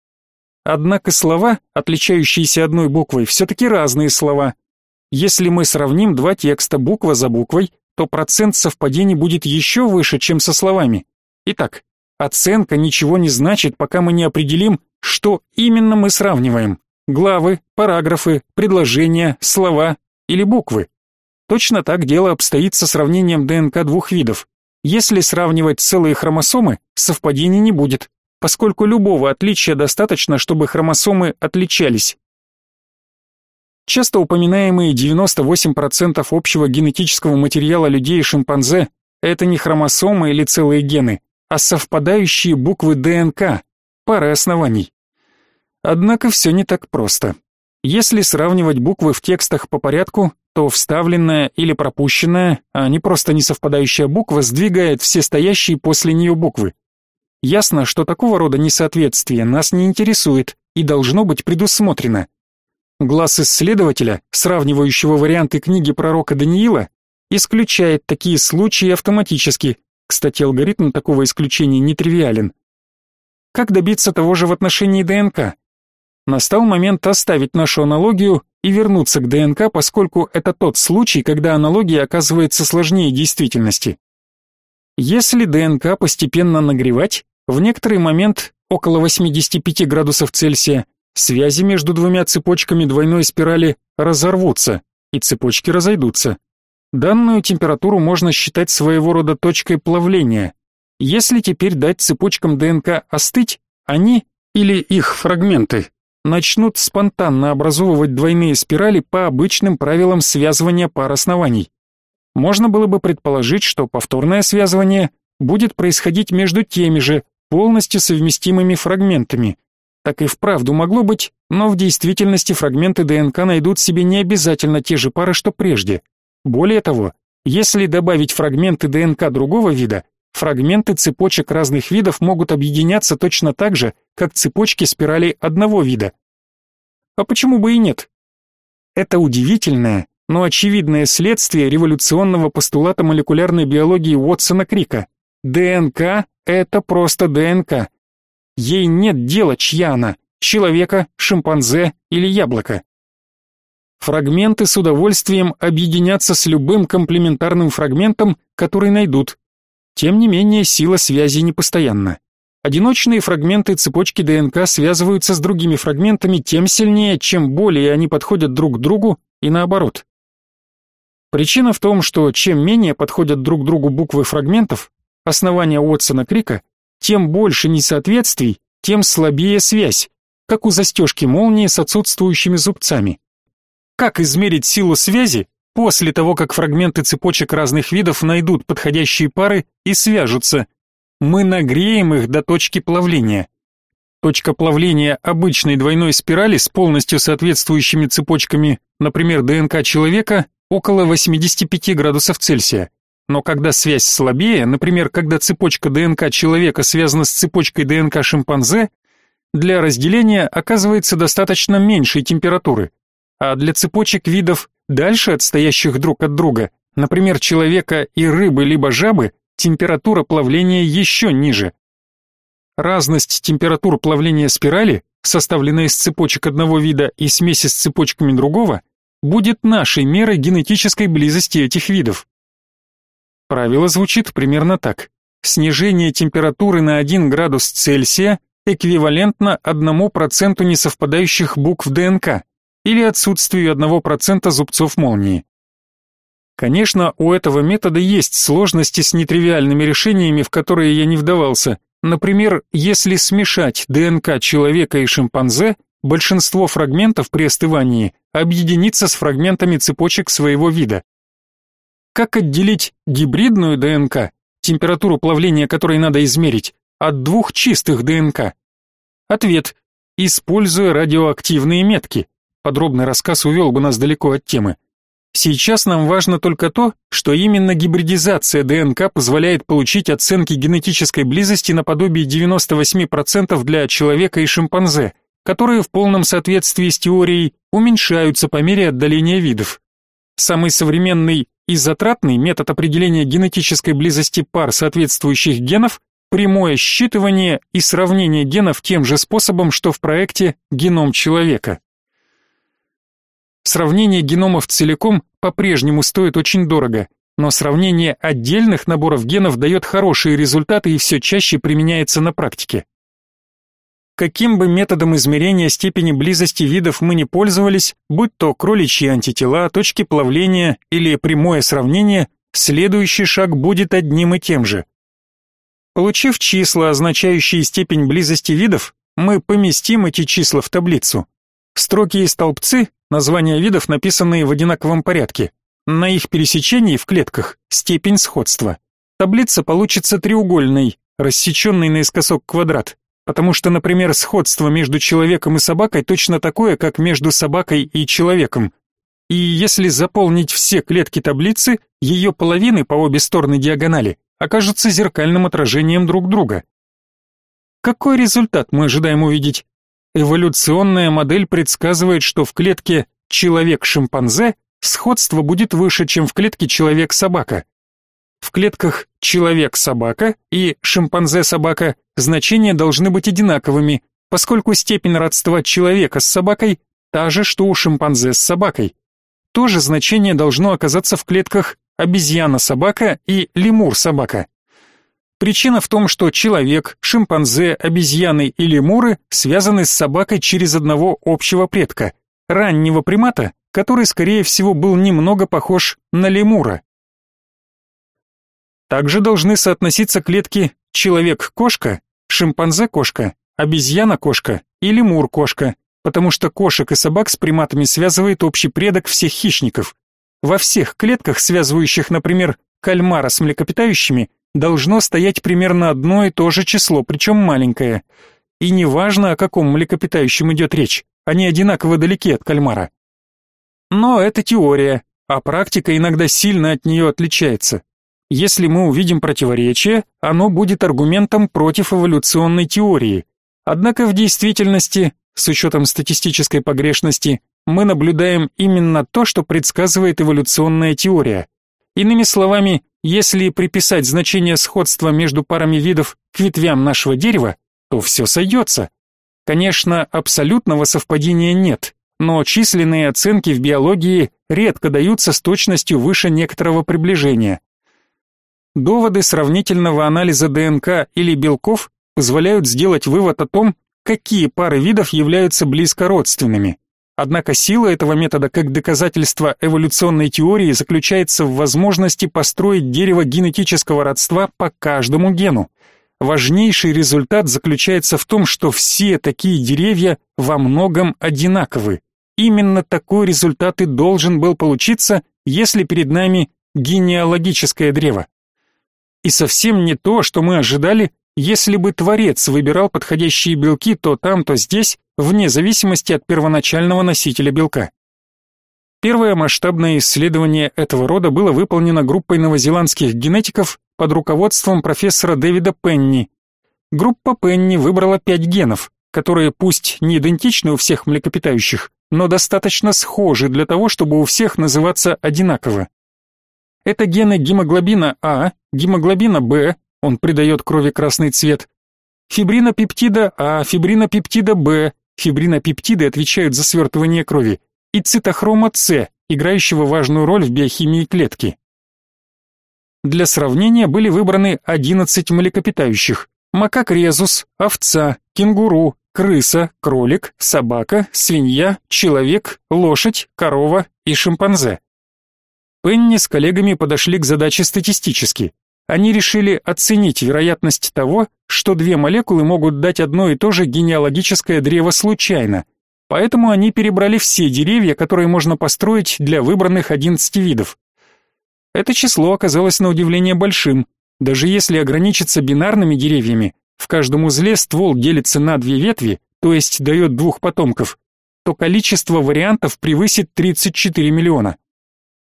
Однако слова, отличающиеся одной буквой, все-таки разные слова. Если мы сравним два текста буква за буквой, то процент совпадений будет еще выше, чем со словами. Итак, Оценка ничего не значит, пока мы не определим, что именно мы сравниваем. Главы, параграфы, предложения, слова или буквы. Точно так дело обстоит со сравнением ДНК двух видов. Если сравнивать целые хромосомы, совпадений не будет, поскольку любого отличия достаточно, чтобы хромосомы отличались. Часто упоминаемые 98% общего генетического материала людей и шимпанзе – это не хромосомы или целые гены, а совпадающие буквы ДНК, пары оснований. Однако все не так просто. Если сравнивать буквы в текстах по порядку, то вставленная или пропущенная, а не просто несовпадающая буква, сдвигает все стоящие после нее буквы. Ясно, что такого рода несоответствие нас не интересует и должно быть предусмотрено. Глаз исследователя, сравнивающего варианты книги пророка Даниила, исключает такие случаи автоматически, кстати, алгоритм такого исключения нетривиален. Как добиться того же в отношении ДНК? Настал момент оставить нашу аналогию и вернуться к ДНК, поскольку это тот случай, когда аналогия оказывается сложнее действительности. Если ДНК постепенно нагревать, в некоторый момент, около 85 градусов Цельсия, связи между двумя цепочками двойной спирали разорвутся, и цепочки разойдутся. Данную температуру можно считать своего рода точкой плавления. Если теперь дать цепочкам ДНК остыть, они или их фрагменты начнут спонтанно образовывать двойные спирали по обычным правилам связывания пар оснований. Можно было бы предположить, что повторное связывание будет происходить между теми же, полностью совместимыми фрагментами. Так и вправду могло быть, но в действительности фрагменты ДНК найдут себе не обязательно те же пары, что прежде. Более того, Если добавить фрагменты ДНК другого вида, фрагменты цепочек разных видов могут объединяться точно так же, как цепочки спиралей одного вида. А почему бы и нет? Это удивительное, но очевидное следствие революционного постулата молекулярной биологии Уотсона Крика. ДНК — это просто ДНК. Ей нет дела, чья она — человека, шимпанзе или яблоко. Фрагменты с удовольствием объединятся с любым комплементарным фрагментом, который найдут. Тем не менее, сила связи непостоянна. Одиночные фрагменты цепочки ДНК связываются с другими фрагментами тем сильнее, чем более они подходят друг к другу, и наоборот. Причина в том, что чем менее подходят друг другу буквы фрагментов, основания Уотсона Крика, тем больше несоответствий, тем слабее связь, как у застежки молнии с отсутствующими зубцами. Как измерить силу связи после того, как фрагменты цепочек разных видов найдут подходящие пары и свяжутся? Мы нагреем их до точки плавления. Точка плавления обычной двойной спирали с полностью соответствующими цепочками, например, ДНК человека, около 85 градусов Цельсия. Но когда связь слабее, например, когда цепочка ДНК человека связана с цепочкой ДНК шимпанзе, для разделения оказывается достаточно меньшей температуры а для цепочек видов, дальше отстоящих друг от друга, например, человека и рыбы либо жабы, температура плавления еще ниже. Разность температур плавления спирали, составленной из цепочек одного вида и смеси с цепочками другого, будет нашей мерой генетической близости этих видов. Правило звучит примерно так. Снижение температуры на 1 градус Цельсия эквивалентно 1% несовпадающих букв ДНК или отсутствию 1% зубцов молнии. Конечно, у этого метода есть сложности с нетривиальными решениями, в которые я не вдавался. Например, если смешать ДНК человека и шимпанзе, большинство фрагментов при остывании объединится с фрагментами цепочек своего вида. Как отделить гибридную ДНК, температуру плавления которой надо измерить, от двух чистых ДНК? Ответ: используя радиоактивные метки. Подробный рассказ увел бы нас далеко от темы. Сейчас нам важно только то, что именно гибридизация ДНК позволяет получить оценки генетической близости наподобие 98% для человека и шимпанзе, которые в полном соответствии с теорией уменьшаются по мере отдаления видов. Самый современный и затратный метод определения генетической близости пар соответствующих генов – прямое считывание и сравнение генов тем же способом, что в проекте «Геном человека». Сравнение геномов целиком по-прежнему стоит очень дорого, но сравнение отдельных наборов генов дает хорошие результаты и все чаще применяется на практике. Каким бы методом измерения степени близости видов мы не пользовались, будь то кроличьи антитела, точки плавления или прямое сравнение, следующий шаг будет одним и тем же. Получив числа, означающие степень близости видов, мы поместим эти числа в таблицу. Строки и столбцы Названия видов, написанные в одинаковом порядке. На их пересечении в клетках степень сходства. Таблица получится треугольной, рассеченной наискосок квадрат, потому что, например, сходство между человеком и собакой точно такое, как между собакой и человеком. И если заполнить все клетки таблицы, ее половины по обе стороны диагонали окажутся зеркальным отражением друг друга. Какой результат мы ожидаем увидеть? Эволюционная модель предсказывает, что в клетке человек-шимпанзе сходство будет выше, чем в клетке человек-собака. В клетках человек-собака и шимпанзе-собака значения должны быть одинаковыми, поскольку степень родства человека с собакой та же, что у шимпанзе с собакой. То же значение должно оказаться в клетках обезьяна-собака и лемур-собака. Причина в том, что человек, шимпанзе, обезьяны и лемуры связаны с собакой через одного общего предка, раннего примата, который, скорее всего, был немного похож на лемура. Также должны соотноситься клетки человек-кошка, шимпанзе-кошка, обезьяна-кошка и лемур-кошка, потому что кошек и собак с приматами связывает общий предок всех хищников. Во всех клетках, связывающих, например, кальмара с млекопитающими, должно стоять примерно одно и то же число, причем маленькое. И неважно, о каком млекопитающем идет речь, они одинаково далеки от кальмара. Но это теория, а практика иногда сильно от нее отличается. Если мы увидим противоречие, оно будет аргументом против эволюционной теории. Однако в действительности, с учетом статистической погрешности, мы наблюдаем именно то, что предсказывает эволюционная теория. Иными словами, если приписать значение сходства между парами видов к ветвям нашего дерева, то все сойдется. Конечно, абсолютного совпадения нет, но численные оценки в биологии редко даются с точностью выше некоторого приближения. Доводы сравнительного анализа ДНК или белков позволяют сделать вывод о том, какие пары видов являются близкородственными. Однако сила этого метода как доказательство эволюционной теории заключается в возможности построить дерево генетического родства по каждому гену. Важнейший результат заключается в том, что все такие деревья во многом одинаковы. Именно такой результат и должен был получиться, если перед нами генеалогическое древо. И совсем не то, что мы ожидали, если бы Творец выбирал подходящие белки то там, то здесь, вне зависимости от первоначального носителя белка. Первое масштабное исследование этого рода было выполнено группой новозеландских генетиков под руководством профессора Дэвида Пенни. Группа Пенни выбрала пять генов, которые пусть не идентичны у всех млекопитающих, но достаточно схожи для того, чтобы у всех называться одинаково. Это гены гемоглобина А, гемоглобина Б, он придает крови красный цвет, фибринопептида А, фибринопептида Б, фибринопептиды отвечают за свертывание крови, и цитохрома С, играющего важную роль в биохимии клетки. Для сравнения были выбраны 11 млекопитающих: макак резус, овца, кенгуру, крыса, кролик, собака, свинья, человек, лошадь, корова и шимпанзе. Пенни с коллегами подошли к задаче статистически. Они решили оценить вероятность того, что две молекулы могут дать одно и то же генеалогическое древо случайно. Поэтому они перебрали все деревья, которые можно построить для выбранных 11 видов. Это число оказалось на удивление большим. Даже если ограничиться бинарными деревьями, в каждом узле ствол делится на две ветви, то есть дает двух потомков, то количество вариантов превысит 34 миллиона.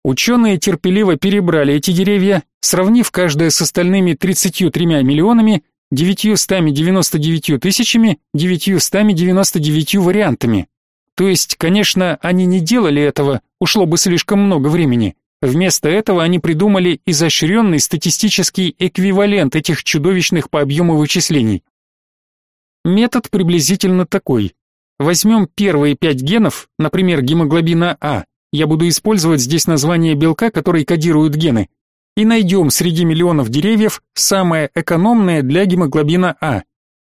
Ученые терпеливо перебрали эти деревья, сравнив каждое с остальными 33 миллионами, 999 тысячами, 999 вариантами. То есть, конечно, они не делали этого, ушло бы слишком много времени. Вместо этого они придумали изощренный статистический эквивалент этих чудовищных по объему вычислений. Метод приблизительно такой. Возьмем первые пять генов, например, гемоглобина А, я буду использовать здесь название белка, который кодирует гены, и найдем среди миллионов деревьев самое экономное для гемоглобина А.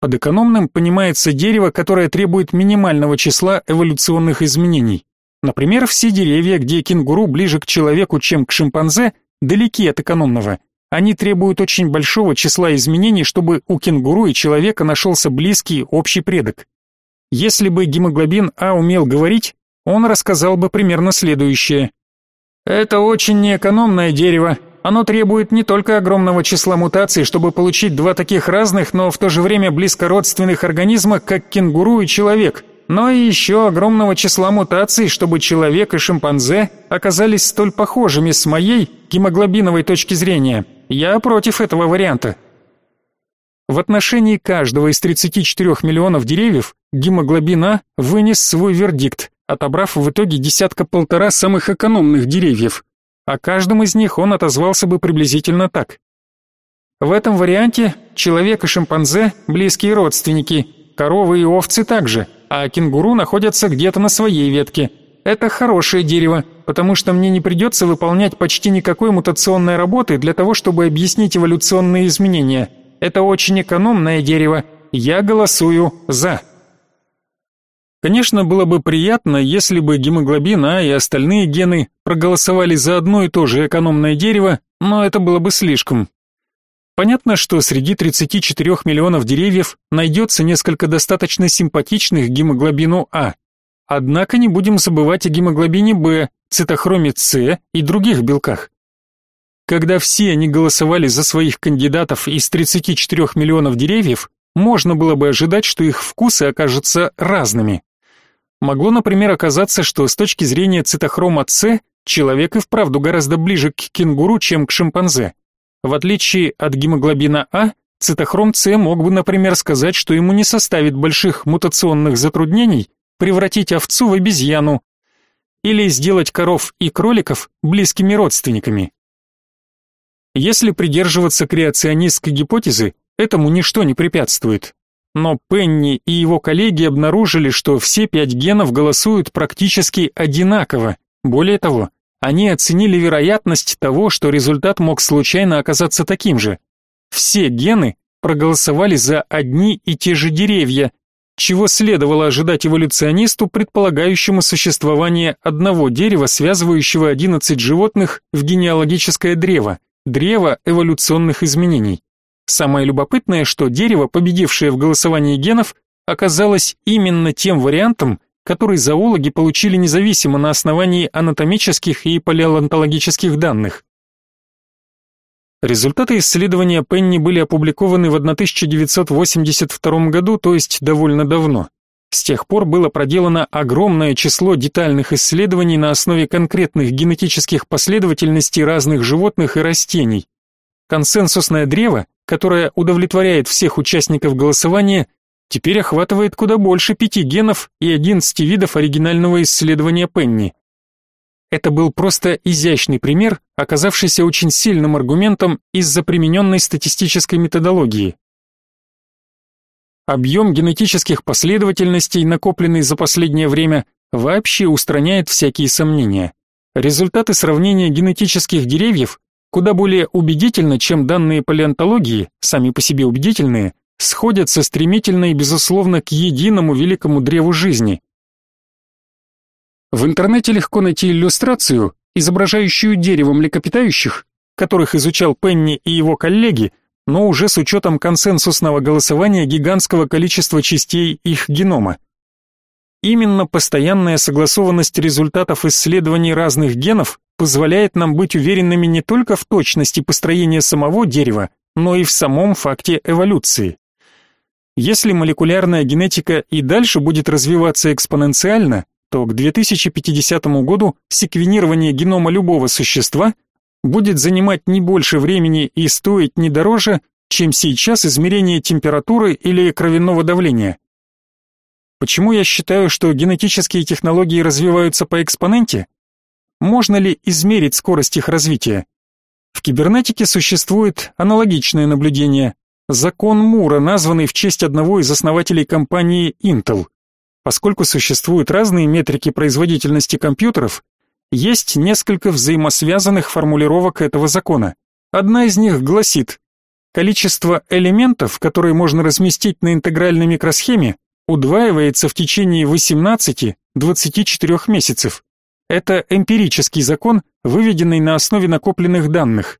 Под экономным понимается дерево, которое требует минимального числа эволюционных изменений. Например, все деревья, где кенгуру ближе к человеку, чем к шимпанзе, далеки от экономного. Они требуют очень большого числа изменений, чтобы у кенгуру и человека нашелся близкий общий предок. Если бы гемоглобин А умел говорить, он рассказал бы примерно следующее. Это очень неэкономное дерево. Оно требует не только огромного числа мутаций, чтобы получить два таких разных, но в то же время близкородственных организма, как кенгуру и человек, но и еще огромного числа мутаций, чтобы человек и шимпанзе оказались столь похожими с моей гемоглобиновой точки зрения. Я против этого варианта. В отношении каждого из 34 миллионов деревьев гемоглобин А вынес свой вердикт отобрав в итоге десятка-полтора самых экономных деревьев. О каждом из них он отозвался бы приблизительно так. В этом варианте человек и шимпанзе – близкие родственники, коровы и овцы также, а кенгуру находятся где-то на своей ветке. Это хорошее дерево, потому что мне не придется выполнять почти никакой мутационной работы для того, чтобы объяснить эволюционные изменения. Это очень экономное дерево. Я голосую «за». Конечно, было бы приятно, если бы гемоглобин А и остальные гены проголосовали за одно и то же экономное дерево, но это было бы слишком. Понятно, что среди 34 миллионов деревьев найдется несколько достаточно симпатичных гемоглобину А. Однако не будем забывать о гемоглобине Б, цитохроме С и других белках. Когда все они голосовали за своих кандидатов из 34 миллионов деревьев, можно было бы ожидать, что их вкусы окажутся разными. Могло, например, оказаться, что с точки зрения цитохрома С человек и вправду гораздо ближе к кенгуру, чем к шимпанзе. В отличие от гемоглобина А, цитохром С мог бы, например, сказать, что ему не составит больших мутационных затруднений превратить овцу в обезьяну или сделать коров и кроликов близкими родственниками. Если придерживаться креационистской гипотезы, этому ничто не препятствует. Но Пенни и его коллеги обнаружили, что все пять генов голосуют практически одинаково. Более того, они оценили вероятность того, что результат мог случайно оказаться таким же. Все гены проголосовали за одни и те же деревья, чего следовало ожидать эволюционисту, предполагающему существование одного дерева, связывающего 11 животных в генеалогическое древо, древо эволюционных изменений. Самое любопытное, что дерево, победившее в голосовании генов, оказалось именно тем вариантом, который зоологи получили независимо на основании анатомических и палеонтологических данных. Результаты исследования Пенни были опубликованы в 1982 году, то есть довольно давно. С тех пор было проделано огромное число детальных исследований на основе конкретных генетических последовательностей разных животных и растений. Консенсусное древо, которое удовлетворяет всех участников голосования, теперь охватывает куда больше пяти генов и 11 видов оригинального исследования Пенни. Это был просто изящный пример, оказавшийся очень сильным аргументом из-за примененной статистической методологии. Объем генетических последовательностей, накопленный за последнее время, вообще устраняет всякие сомнения. Результаты сравнения генетических деревьев куда более убедительны, чем данные палеонтологии, сами по себе убедительные, сходятся стремительно и безусловно к единому великому древу жизни. В интернете легко найти иллюстрацию, изображающую дерево млекопитающих, которых изучал Пенни и его коллеги, но уже с учетом консенсусного голосования гигантского количества частей их генома. Именно постоянная согласованность результатов исследований разных генов позволяет нам быть уверенными не только в точности построения самого дерева, но и в самом факте эволюции. Если молекулярная генетика и дальше будет развиваться экспоненциально, то к 2050 году секвенирование генома любого существа будет занимать не больше времени и стоить не дороже, чем сейчас измерение температуры или кровяного давления. Почему я считаю, что генетические технологии развиваются по экспоненте? Можно ли измерить скорость их развития? В кибернетике существует аналогичное наблюдение, Закон Мура, названный в честь одного из основателей компании Intel. Поскольку существуют разные метрики производительности компьютеров, есть несколько взаимосвязанных формулировок этого закона. Одна из них гласит: количество элементов, которые можно разместить на интегральной микросхеме, удваивается в течение 18-24 месяцев. Это эмпирический закон, выведенный на основе накопленных данных.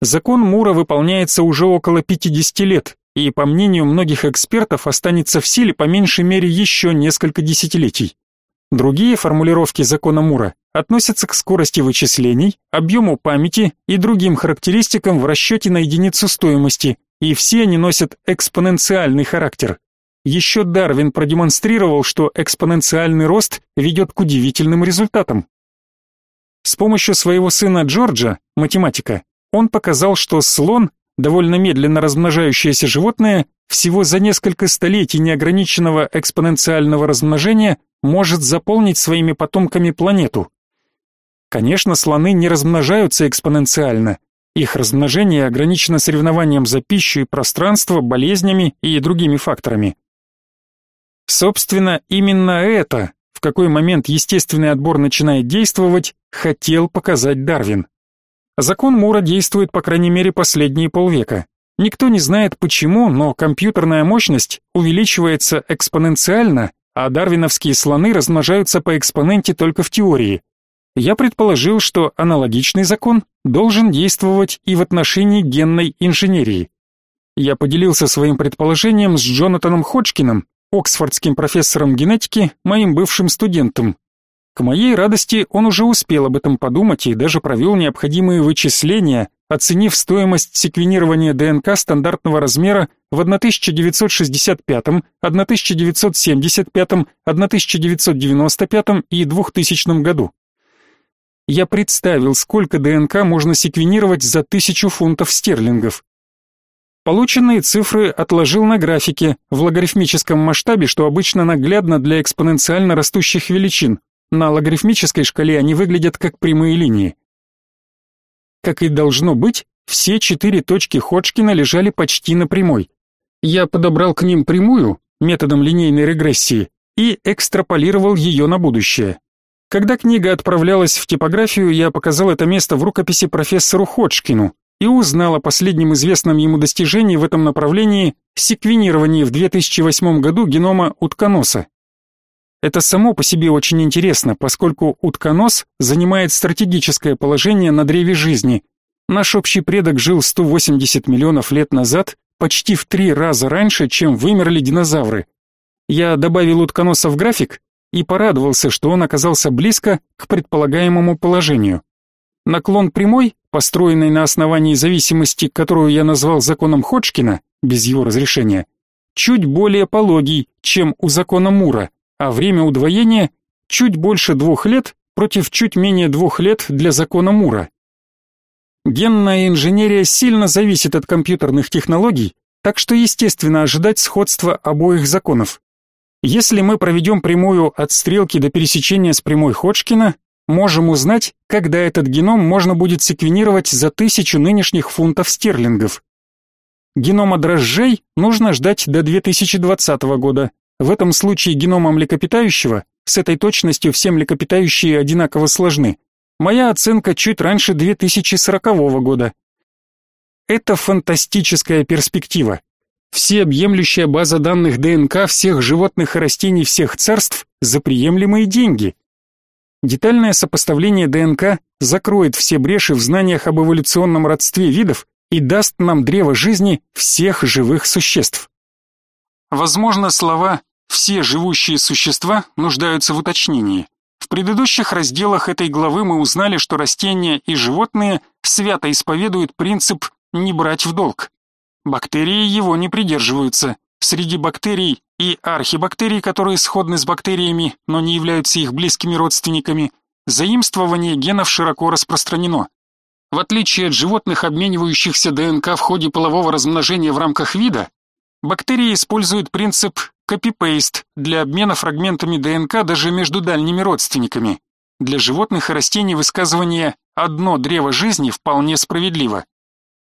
Закон Мура выполняется уже около 50 лет и, по мнению многих экспертов, останется в силе по меньшей мере еще несколько десятилетий. Другие формулировки закона Мура относятся к скорости вычислений, объему памяти и другим характеристикам в расчете на единицу стоимости, и все они носят экспоненциальный характер. Еще Дарвин продемонстрировал, что экспоненциальный рост ведет к удивительным результатам. С помощью своего сына Джорджа, математика, он показал, что слон, довольно медленно размножающееся животное, всего за несколько столетий неограниченного экспоненциального размножения может заполнить своими потомками планету. Конечно, слоны не размножаются экспоненциально. Их размножение ограничено соревнованием за пищу и пространство, болезнями и другими факторами. Собственно, именно это, в какой момент естественный отбор начинает действовать, хотел показать Дарвин. Закон Мура действует по крайней мере последние полвека. Никто не знает почему, но компьютерная мощность увеличивается экспоненциально, а дарвиновские слоны размножаются по экспоненте только в теории. Я предположил, что аналогичный закон должен действовать и в отношении генной инженерии. Я поделился своим предположением с Джонатаном Ходжкиным, оксфордским профессором генетики, моим бывшим студентом, к моей радости он уже успел об этом подумать и даже провел необходимые вычисления, оценив стоимость секвенирования ДНК стандартного размера в 1965, 1975, 1995 и 2000 году. я представил, сколько ДНК можно секвенировать за тысячу фунтов стерлингов. Полученные цифры отложил на графике в логарифмическом масштабе, что обычно наглядно для экспоненциально растущих величин. На логарифмической шкале они выглядят как прямые линии. Как и должно быть, все четыре точки Ходжкина лежали почти на прямой. Я подобрал к ним прямую методом линейной регрессии и экстраполировал ее на будущее. Когда книга отправлялась в типографию, я показал это место в рукописи профессору Ходжкину и узнал о последнем известном ему достижении в этом направлении секвенировании в 2008 году генома утконоса. Это само по себе очень интересно, поскольку утконос занимает стратегическое положение на древе жизни. Наш общий предок жил 180 миллионов лет назад, почти в три раза раньше, чем вымерли динозавры. Я добавил утконоса в график и порадовался, что он оказался близко к предполагаемому положению. Наклон прямой, построенный на основании зависимости, которую я назвал законом Ходжкина, без его разрешения, чуть более пологий, чем у закона Мура а время удвоения чуть больше двух лет против чуть менее двух лет для закона Мура. Генная инженерия сильно зависит от компьютерных технологий, так что естественно ожидать сходства обоих законов. Если мы проведем прямую от стрелки до пересечения с прямой Ходжкина, можем узнать, когда этот геном можно будет секвенировать за тысячу нынешних фунтов стерлингов. Генома дрожжей нужно ждать до 2020 года, в этом случае генома млекопитающего с этой точностью все млекопитающие одинаково сложны. Моя оценка чуть раньше 2040 года. Это фантастическая перспектива. Всеобъемлющая база данных ДНК всех животных и растений всех царств за приемлемые деньги. Детальное сопоставление ДНК закроет все бреши в знаниях об эволюционном родстве видов и даст нам древо жизни всех живых существ. Возможно, слова «все живущие существа» нуждаются в уточнении. В предыдущих разделах этой главы мы узнали, что растения и животные свято исповедуют принцип «не брать в долг». Бактерии его не придерживаются. Среди бактерий и архибактерий, которые сходны с бактериями, но не являются их близкими родственниками, заимствование генов широко распространено. В отличие от животных, обменивающихся ДНК в ходе полового размножения в рамках вида, Бактерии используют принцип copy-paste для обмена фрагментами ДНК даже между дальними родственниками. Для животных и растений высказывание «одно древо жизни» вполне справедливо.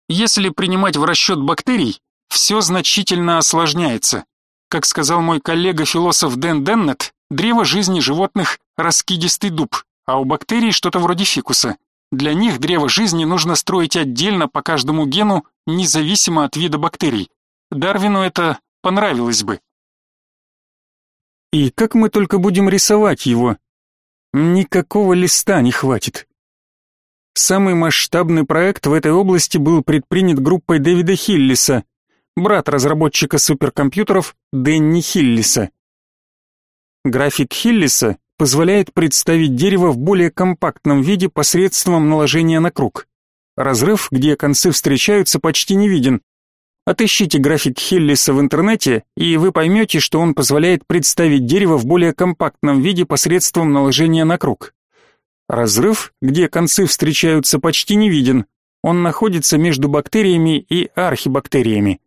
Если принимать в расчет бактерий, все значительно осложняется. Как сказал мой коллега-философ Дэн Деннет, древо жизни животных – раскидистый дуб, а у бактерий что-то вроде фикуса. Для них древо жизни нужно строить отдельно по каждому гену, независимо от вида бактерий. Дарвину это понравилось бы. И как мы только будем рисовать его? Никакого листа не хватит. Самый масштабный проект в этой области был предпринят группой Дэвида Хиллиса, брат разработчика суперкомпьютеров Дэнни Хиллиса. График Хиллиса позволяет представить дерево в более компактном виде посредством наложения на круг. Разрыв, где концы встречаются, почти не виден, Отыщите график Хиллиса в интернете, и вы поймете, что он позволяет представить дерево в более компактном виде посредством наложения на круг. Разрыв, где концы встречаются, почти не виден. Он находится между бактериями и архибактериями.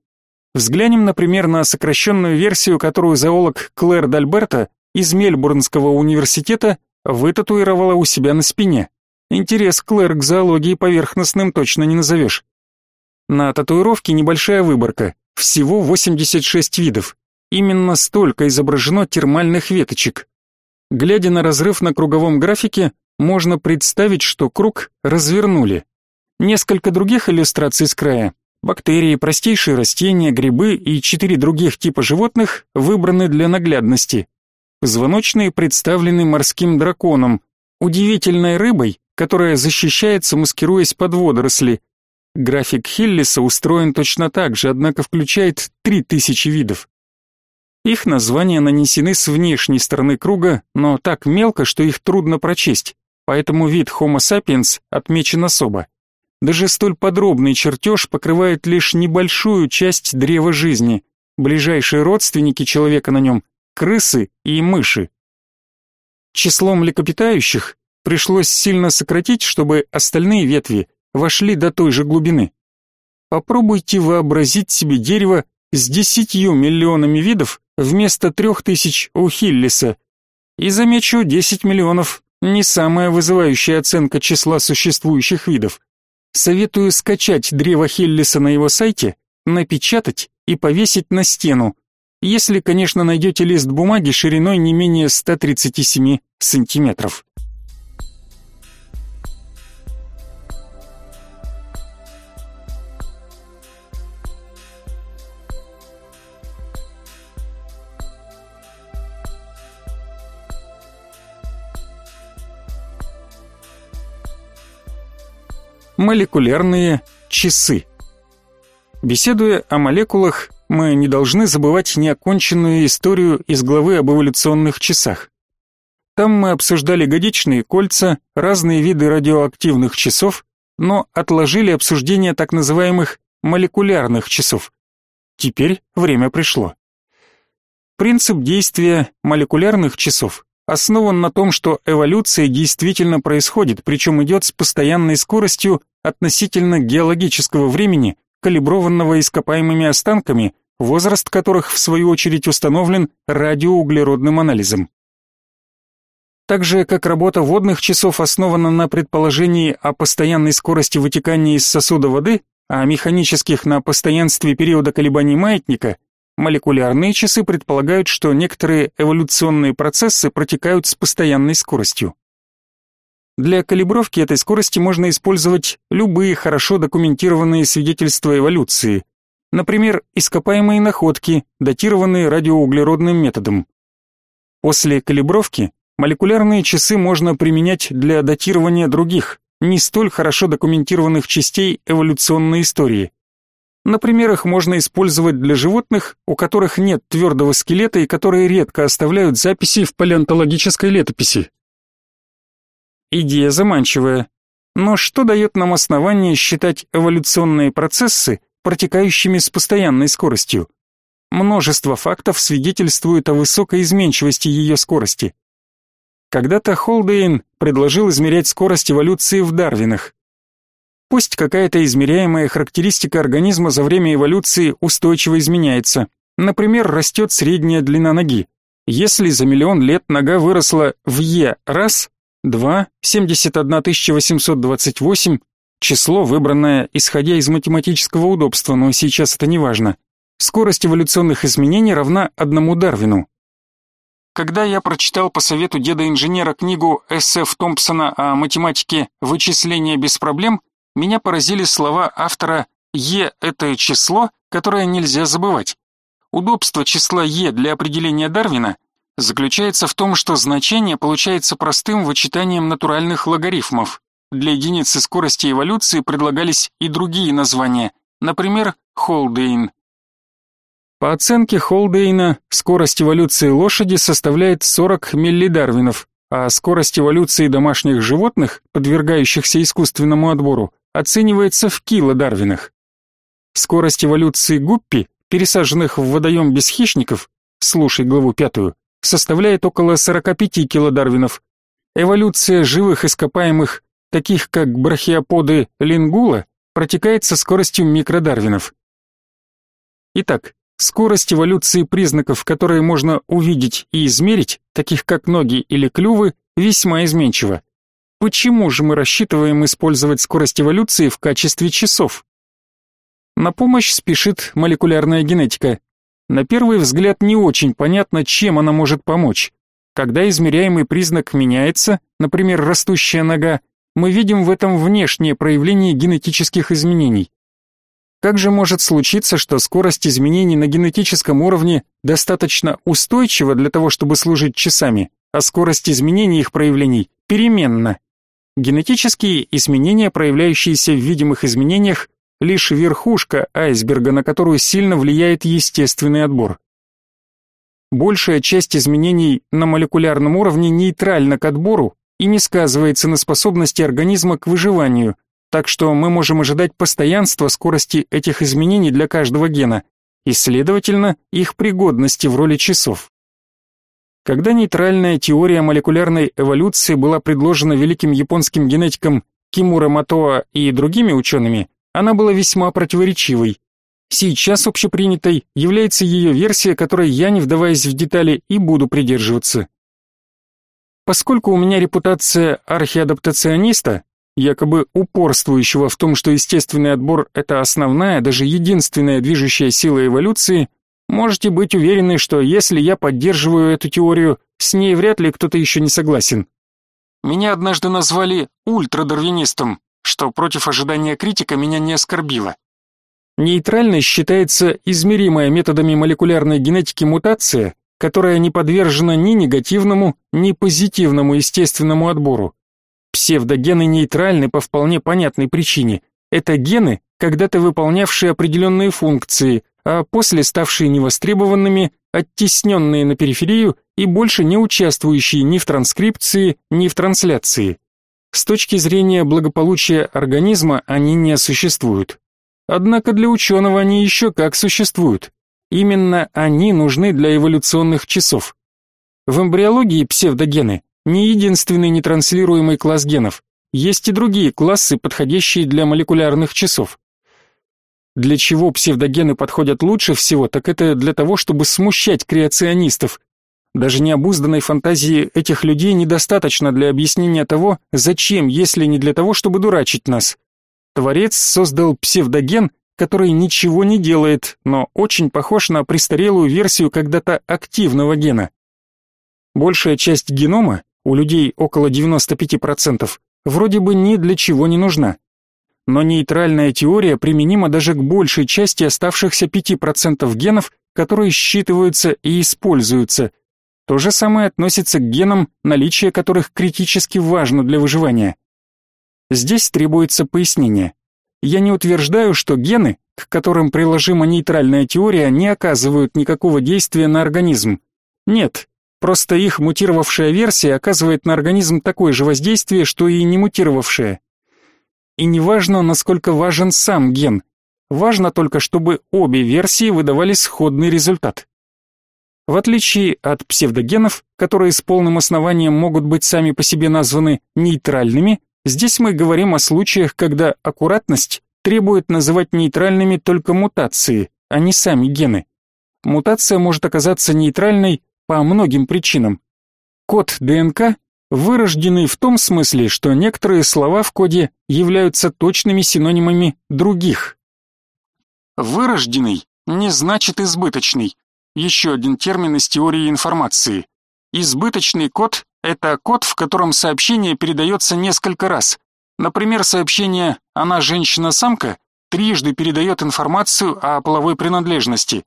Взглянем, например, на сокращенную версию, которую зоолог Клэр Дальберта из Мельбурнского университета вытатуировала у себя на спине. Интерес Клэр к зоологии поверхностным точно не назовешь. На татуировке небольшая выборка, всего 86 видов. Именно столько изображено термальных веточек. Глядя на разрыв на круговом графике, можно представить, что круг развернули. Несколько других иллюстраций с края. Бактерии, простейшие растения, грибы и четыре других типа животных выбраны для наглядности. Позвоночные представлены морским драконом, удивительной рыбой, которая защищается, маскируясь под водоросли, График Хиллиса устроен точно так же, однако включает 3000 видов. Их названия нанесены с внешней стороны круга, но так мелко, что их трудно прочесть, поэтому вид Homo sapiens отмечен особо. Даже столь подробный чертеж покрывает лишь небольшую часть древа жизни. Ближайшие родственники человека на нем – крысы и мыши. Число млекопитающих пришлось сильно сократить, чтобы остальные ветви вошли до той же глубины. Попробуйте вообразить себе дерево с десятью миллионами видов вместо трех тысяч у Хиллиса. И замечу, 10 миллионов – не самая вызывающая оценка числа существующих видов. Советую скачать древо Хиллиса на его сайте, напечатать и повесить на стену, если, конечно, найдете лист бумаги шириной не менее 137 сантиметров. Молекулярные часы. Беседуя о молекулах, мы не должны забывать неоконченную историю из главы об эволюционных часах. Там мы обсуждали годичные кольца, разные виды радиоактивных часов, но отложили обсуждение так называемых молекулярных часов. Теперь время пришло. Принцип действия молекулярных часов основан на том, что эволюция действительно происходит, причем идет с постоянной скоростью относительно геологического времени, калиброванного ископаемыми останками, возраст которых в свою очередь установлен радиоуглеродным анализом. Так же, как работа водных часов основана на предположении о постоянной скорости вытекания из сосуда воды, а механических на постоянстве периода колебаний маятника, молекулярные часы предполагают, что некоторые эволюционные процессы протекают с постоянной скоростью. Для калибровки этой скорости можно использовать любые хорошо документированные свидетельства эволюции, например, ископаемые находки, датированные радиоуглеродным методом. После калибровки молекулярные часы можно применять для датирования других, не столь хорошо документированных частей эволюционной истории. Например, их можно использовать для животных, у которых нет твердого скелета и которые редко оставляют записи в палеонтологической летописи. Идея заманчивая. Но что дает нам основание считать эволюционные процессы протекающими с постоянной скоростью? Множество фактов свидетельствует о высокой изменчивости ее скорости. Когда-то Холдейн предложил измерять скорость эволюции в Дарвинах. Пусть какая-то измеряемая характеристика организма за время эволюции устойчиво изменяется. Например, растет средняя длина ноги. Если за миллион лет нога выросла в Е раз, 2, 71828, число, выбранное исходя из математического удобства, но сейчас это не важно. Скорость эволюционных изменений равна одному Дарвину. Когда я прочитал по совету деда-инженера книгу С.Ф. Томпсона о математике «Вычисления без проблем», меня поразили слова автора «Е» — это число, которое нельзя забывать. Удобство числа Е для определения Дарвина — заключается в том, что значение получается простым вычитанием натуральных логарифмов. Для единицы скорости эволюции предлагались и другие названия, например, Холдейн. По оценке Холдейна, скорость эволюции лошади составляет 40 миллидарвинов, а скорость эволюции домашних животных, подвергающихся искусственному отбору, оценивается в килодарвинах. Скорость эволюции гуппи, пересаженных в водоем без хищников, слушай главу пятую, составляет около 45 килодарвинов. Эволюция живых ископаемых, таких как брахиоподы лингула, протекает со скоростью микродарвинов. Итак, скорость эволюции признаков, которые можно увидеть и измерить, таких как ноги или клювы, весьма изменчива. Почему же мы рассчитываем использовать скорость эволюции в качестве часов? На помощь спешит молекулярная генетика. На первый взгляд не очень понятно, чем она может помочь. Когда измеряемый признак меняется, например, растущая нога, мы видим в этом внешнее проявление генетических изменений. Как же может случиться, что скорость изменений на генетическом уровне достаточно устойчива для того, чтобы служить часами, а скорость изменений их проявлений переменна? Генетические изменения, проявляющиеся в видимых изменениях, лишь верхушка айсберга, на которую сильно влияет естественный отбор. Большая часть изменений на молекулярном уровне нейтральна к отбору и не сказывается на способности организма к выживанию, так что мы можем ожидать постоянства скорости этих изменений для каждого гена и, следовательно, их пригодности в роли часов. Когда нейтральная теория молекулярной эволюции была предложена великим японским генетиком Кимура Матоа и другими учеными, она была весьма противоречивой. Сейчас общепринятой является ее версия, которой я, не вдаваясь в детали, и буду придерживаться. Поскольку у меня репутация архиадаптациониста, якобы упорствующего в том, что естественный отбор – это основная, даже единственная движущая сила эволюции, можете быть уверены, что если я поддерживаю эту теорию, с ней вряд ли кто-то еще не согласен. Меня однажды назвали ультрадарвинистом, что против ожидания критика меня не оскорбило. Нейтральность считается измеримая методами молекулярной генетики мутация, которая не подвержена ни негативному, ни позитивному естественному отбору. Псевдогены нейтральны по вполне понятной причине. Это гены, когда-то выполнявшие определенные функции, а после ставшие невостребованными, оттесненные на периферию и больше не участвующие ни в транскрипции, ни в трансляции. С точки зрения благополучия организма они не существуют. Однако для ученого они еще как существуют. Именно они нужны для эволюционных часов. В эмбриологии псевдогены не единственный нетранслируемый класс генов. Есть и другие классы, подходящие для молекулярных часов. Для чего псевдогены подходят лучше всего, так это для того, чтобы смущать креационистов. Даже необузданной фантазии этих людей недостаточно для объяснения того, зачем, если не для того, чтобы дурачить нас. Творец создал псевдоген, который ничего не делает, но очень похож на престарелую версию когда-то активного гена. Большая часть генома, у людей около 95%, вроде бы ни для чего не нужна. Но нейтральная теория применима даже к большей части оставшихся 5% генов, которые считываются и используются. То же самое относится к генам, наличие которых критически важно для выживания. Здесь требуется пояснение. Я не утверждаю, что гены, к которым приложима нейтральная теория, не оказывают никакого действия на организм. Нет, просто их мутировавшая версия оказывает на организм такое же воздействие, что и не мутировавшая. И не важно, насколько важен сам ген. Важно только, чтобы обе версии выдавали сходный результат. В отличие от псевдогенов, которые с полным основанием могут быть сами по себе названы нейтральными, Здесь мы говорим о случаях, когда аккуратность требует называть нейтральными только мутации, а не сами гены. Мутация может оказаться нейтральной по многим причинам. Код ДНК вырожденный в том смысле, что некоторые слова в коде являются точными синонимами других. Вырожденный не значит избыточный. Еще один термин из теории информации. Избыточный код это код, в котором сообщение передается несколько раз. Например, сообщение «она женщина-самка» трижды передает информацию о половой принадлежности.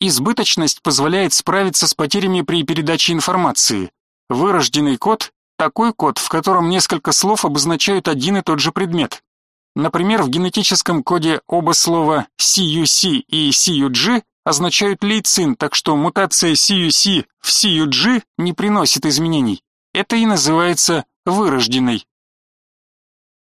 Избыточность позволяет справиться с потерями при передаче информации. Вырожденный код – такой код, в котором несколько слов обозначают один и тот же предмет. Например, в генетическом коде оба слова CUC и CUG означают лейцин, так что мутация CUC в CUG не приносит изменений. Это и называется вырожденной.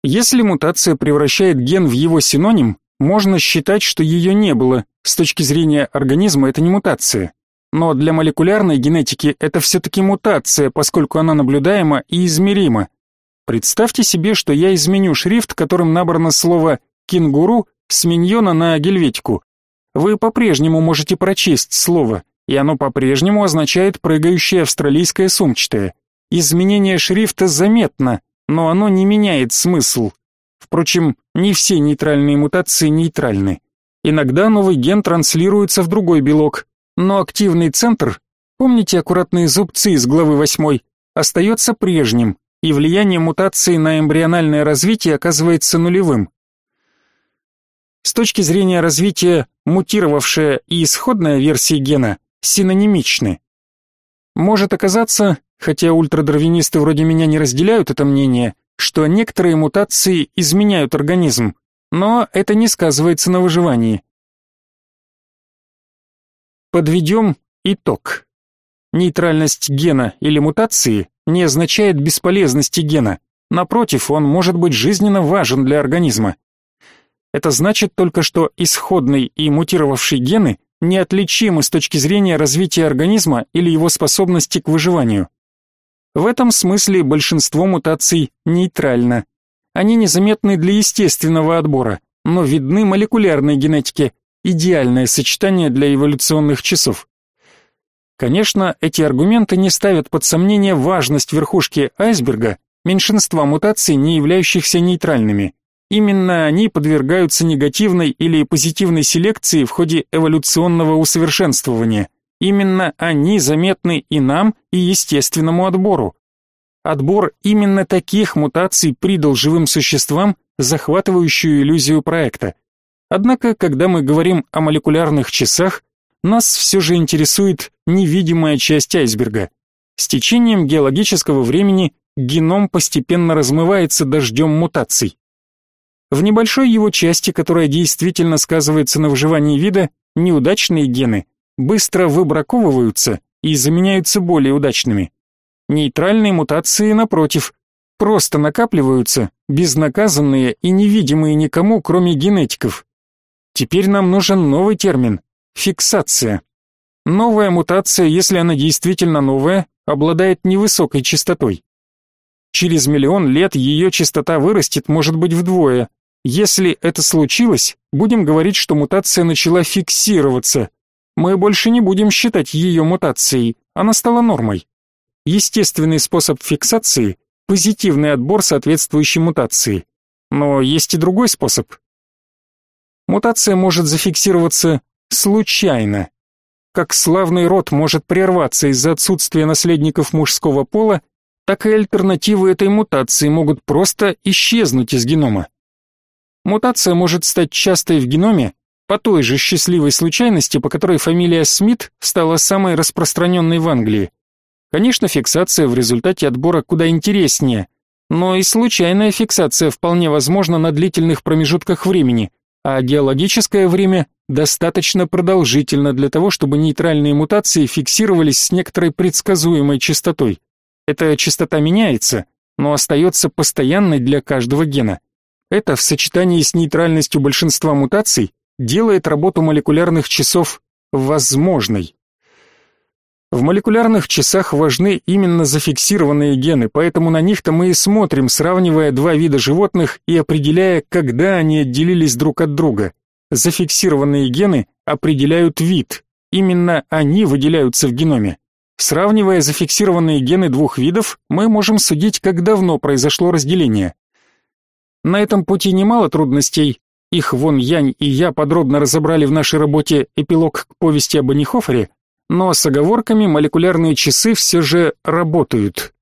Если мутация превращает ген в его синоним, можно считать, что ее не было. С точки зрения организма это не мутация. Но для молекулярной генетики это все-таки мутация, поскольку она наблюдаема и измерима. Представьте себе, что я изменю шрифт, которым набрано слово «кенгуру» с миньона на гельветику. Вы по-прежнему можете прочесть слово, и оно по-прежнему означает прыгающее австралийское сумчатое. Изменение шрифта заметно, но оно не меняет смысл. Впрочем, не все нейтральные мутации нейтральны. Иногда новый ген транслируется в другой белок, но активный центр, помните аккуратные зубцы из главы 8, остается прежним, и влияние мутации на эмбриональное развитие оказывается нулевым. С точки зрения развития, мутировавшая и исходная версии гена синонимичны. Может оказаться, хотя ультрадарвинисты вроде меня не разделяют это мнение, что некоторые мутации изменяют организм, но это не сказывается на выживании. Подведем итог. Нейтральность гена или мутации не означает бесполезности гена. Напротив, он может быть жизненно важен для организма. Это значит только, что исходный и мутировавший гены неотличимы с точки зрения развития организма или его способности к выживанию. В этом смысле большинство мутаций нейтрально. Они незаметны для естественного отбора, но видны молекулярной генетике, идеальное сочетание для эволюционных часов. Конечно, эти аргументы не ставят под сомнение важность верхушки айсберга, меньшинства мутаций, не являющихся нейтральными. Именно они подвергаются негативной или позитивной селекции в ходе эволюционного усовершенствования. Именно они заметны и нам, и естественному отбору. Отбор именно таких мутаций придал живым существам захватывающую иллюзию проекта. Однако, когда мы говорим о молекулярных часах, нас все же интересует невидимая часть айсберга. С течением геологического времени геном постепенно размывается дождем мутаций. В небольшой его части, которая действительно сказывается на выживании вида, неудачные гены быстро выбраковываются и заменяются более удачными. Нейтральные мутации, напротив, просто накапливаются, безнаказанные и невидимые никому, кроме генетиков. Теперь нам нужен новый термин – фиксация. Новая мутация, если она действительно новая, обладает невысокой частотой. Через миллион лет ее частота вырастет, может быть, вдвое, если это случилось, будем говорить, что мутация начала фиксироваться. Мы больше не будем считать ее мутацией, она стала нормой. Естественный способ фиксации – позитивный отбор соответствующей мутации. Но есть и другой способ. Мутация может зафиксироваться случайно. Как славный род может прерваться из-за отсутствия наследников мужского пола, так и альтернативы этой мутации могут просто исчезнуть из генома. Мутация может стать частой в геноме по той же счастливой случайности, по которой фамилия Смит стала самой распространенной в Англии. Конечно, фиксация в результате отбора куда интереснее, но и случайная фиксация вполне возможна на длительных промежутках времени, а геологическое время достаточно продолжительно для того, чтобы нейтральные мутации фиксировались с некоторой предсказуемой частотой. Эта частота меняется, но остается постоянной для каждого гена. Это в сочетании с нейтральностью большинства мутаций делает работу молекулярных часов возможной. В молекулярных часах важны именно зафиксированные гены, поэтому на них-то мы и смотрим, сравнивая два вида животных и определяя, когда они отделились друг от друга. Зафиксированные гены определяют вид. Именно они выделяются в геноме. Сравнивая зафиксированные гены двух видов, мы можем судить, как давно произошло разделение. На этом пути немало трудностей. Их Вон Янь и я подробно разобрали в нашей работе «Эпилог к повести об Анихофере», но с оговорками молекулярные часы все же работают.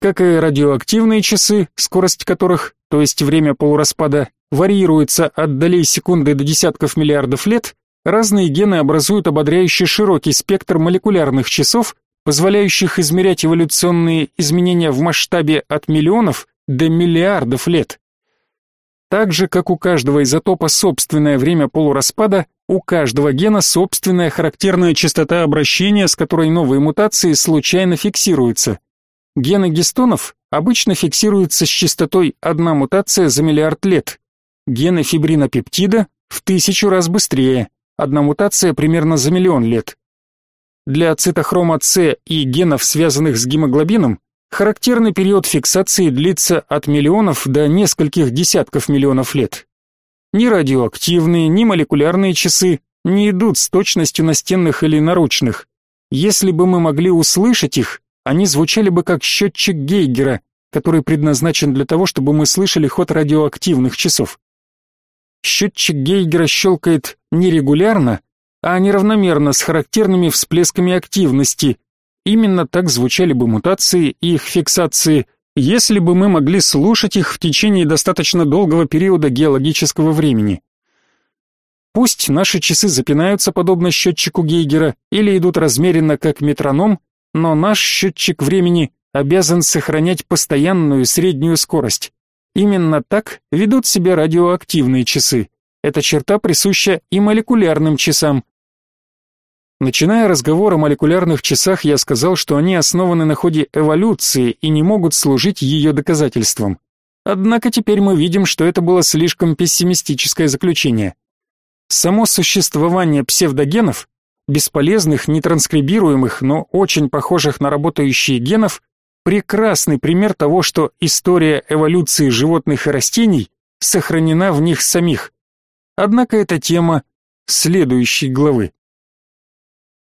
Как и радиоактивные часы, скорость которых, то есть время полураспада, варьируется от долей секунды до десятков миллиардов лет, разные гены образуют ободряющий широкий спектр молекулярных часов, позволяющих измерять эволюционные изменения в масштабе от миллионов до миллиардов лет. Так же, как у каждого изотопа собственное время полураспада, у каждого гена собственная характерная частота обращения, с которой новые мутации случайно фиксируются. Гены гистонов обычно фиксируются с частотой одна мутация за миллиард лет. Гены фибринопептида в тысячу раз быстрее, одна мутация примерно за миллион лет. Для цитохрома С и генов, связанных с гемоглобином, Характерный период фиксации длится от миллионов до нескольких десятков миллионов лет. Ни радиоактивные, ни молекулярные часы не идут с точностью настенных или наручных. Если бы мы могли услышать их, они звучали бы как счетчик Гейгера, который предназначен для того, чтобы мы слышали ход радиоактивных часов. Счетчик Гейгера щелкает нерегулярно, а неравномерно с характерными всплесками активности, Именно так звучали бы мутации и их фиксации, если бы мы могли слушать их в течение достаточно долгого периода геологического времени. Пусть наши часы запинаются подобно счетчику Гейгера или идут размеренно как метроном, но наш счетчик времени обязан сохранять постоянную среднюю скорость. Именно так ведут себя радиоактивные часы. Эта черта присуща и молекулярным часам, Начиная разговор о молекулярных часах, я сказал, что они основаны на ходе эволюции и не могут служить ее доказательством. Однако теперь мы видим, что это было слишком пессимистическое заключение. Само существование псевдогенов бесполезных, нетранскрибируемых, но очень похожих на работающие генов, прекрасный пример того, что история эволюции животных и растений сохранена в них самих. Однако это тема следующей главы.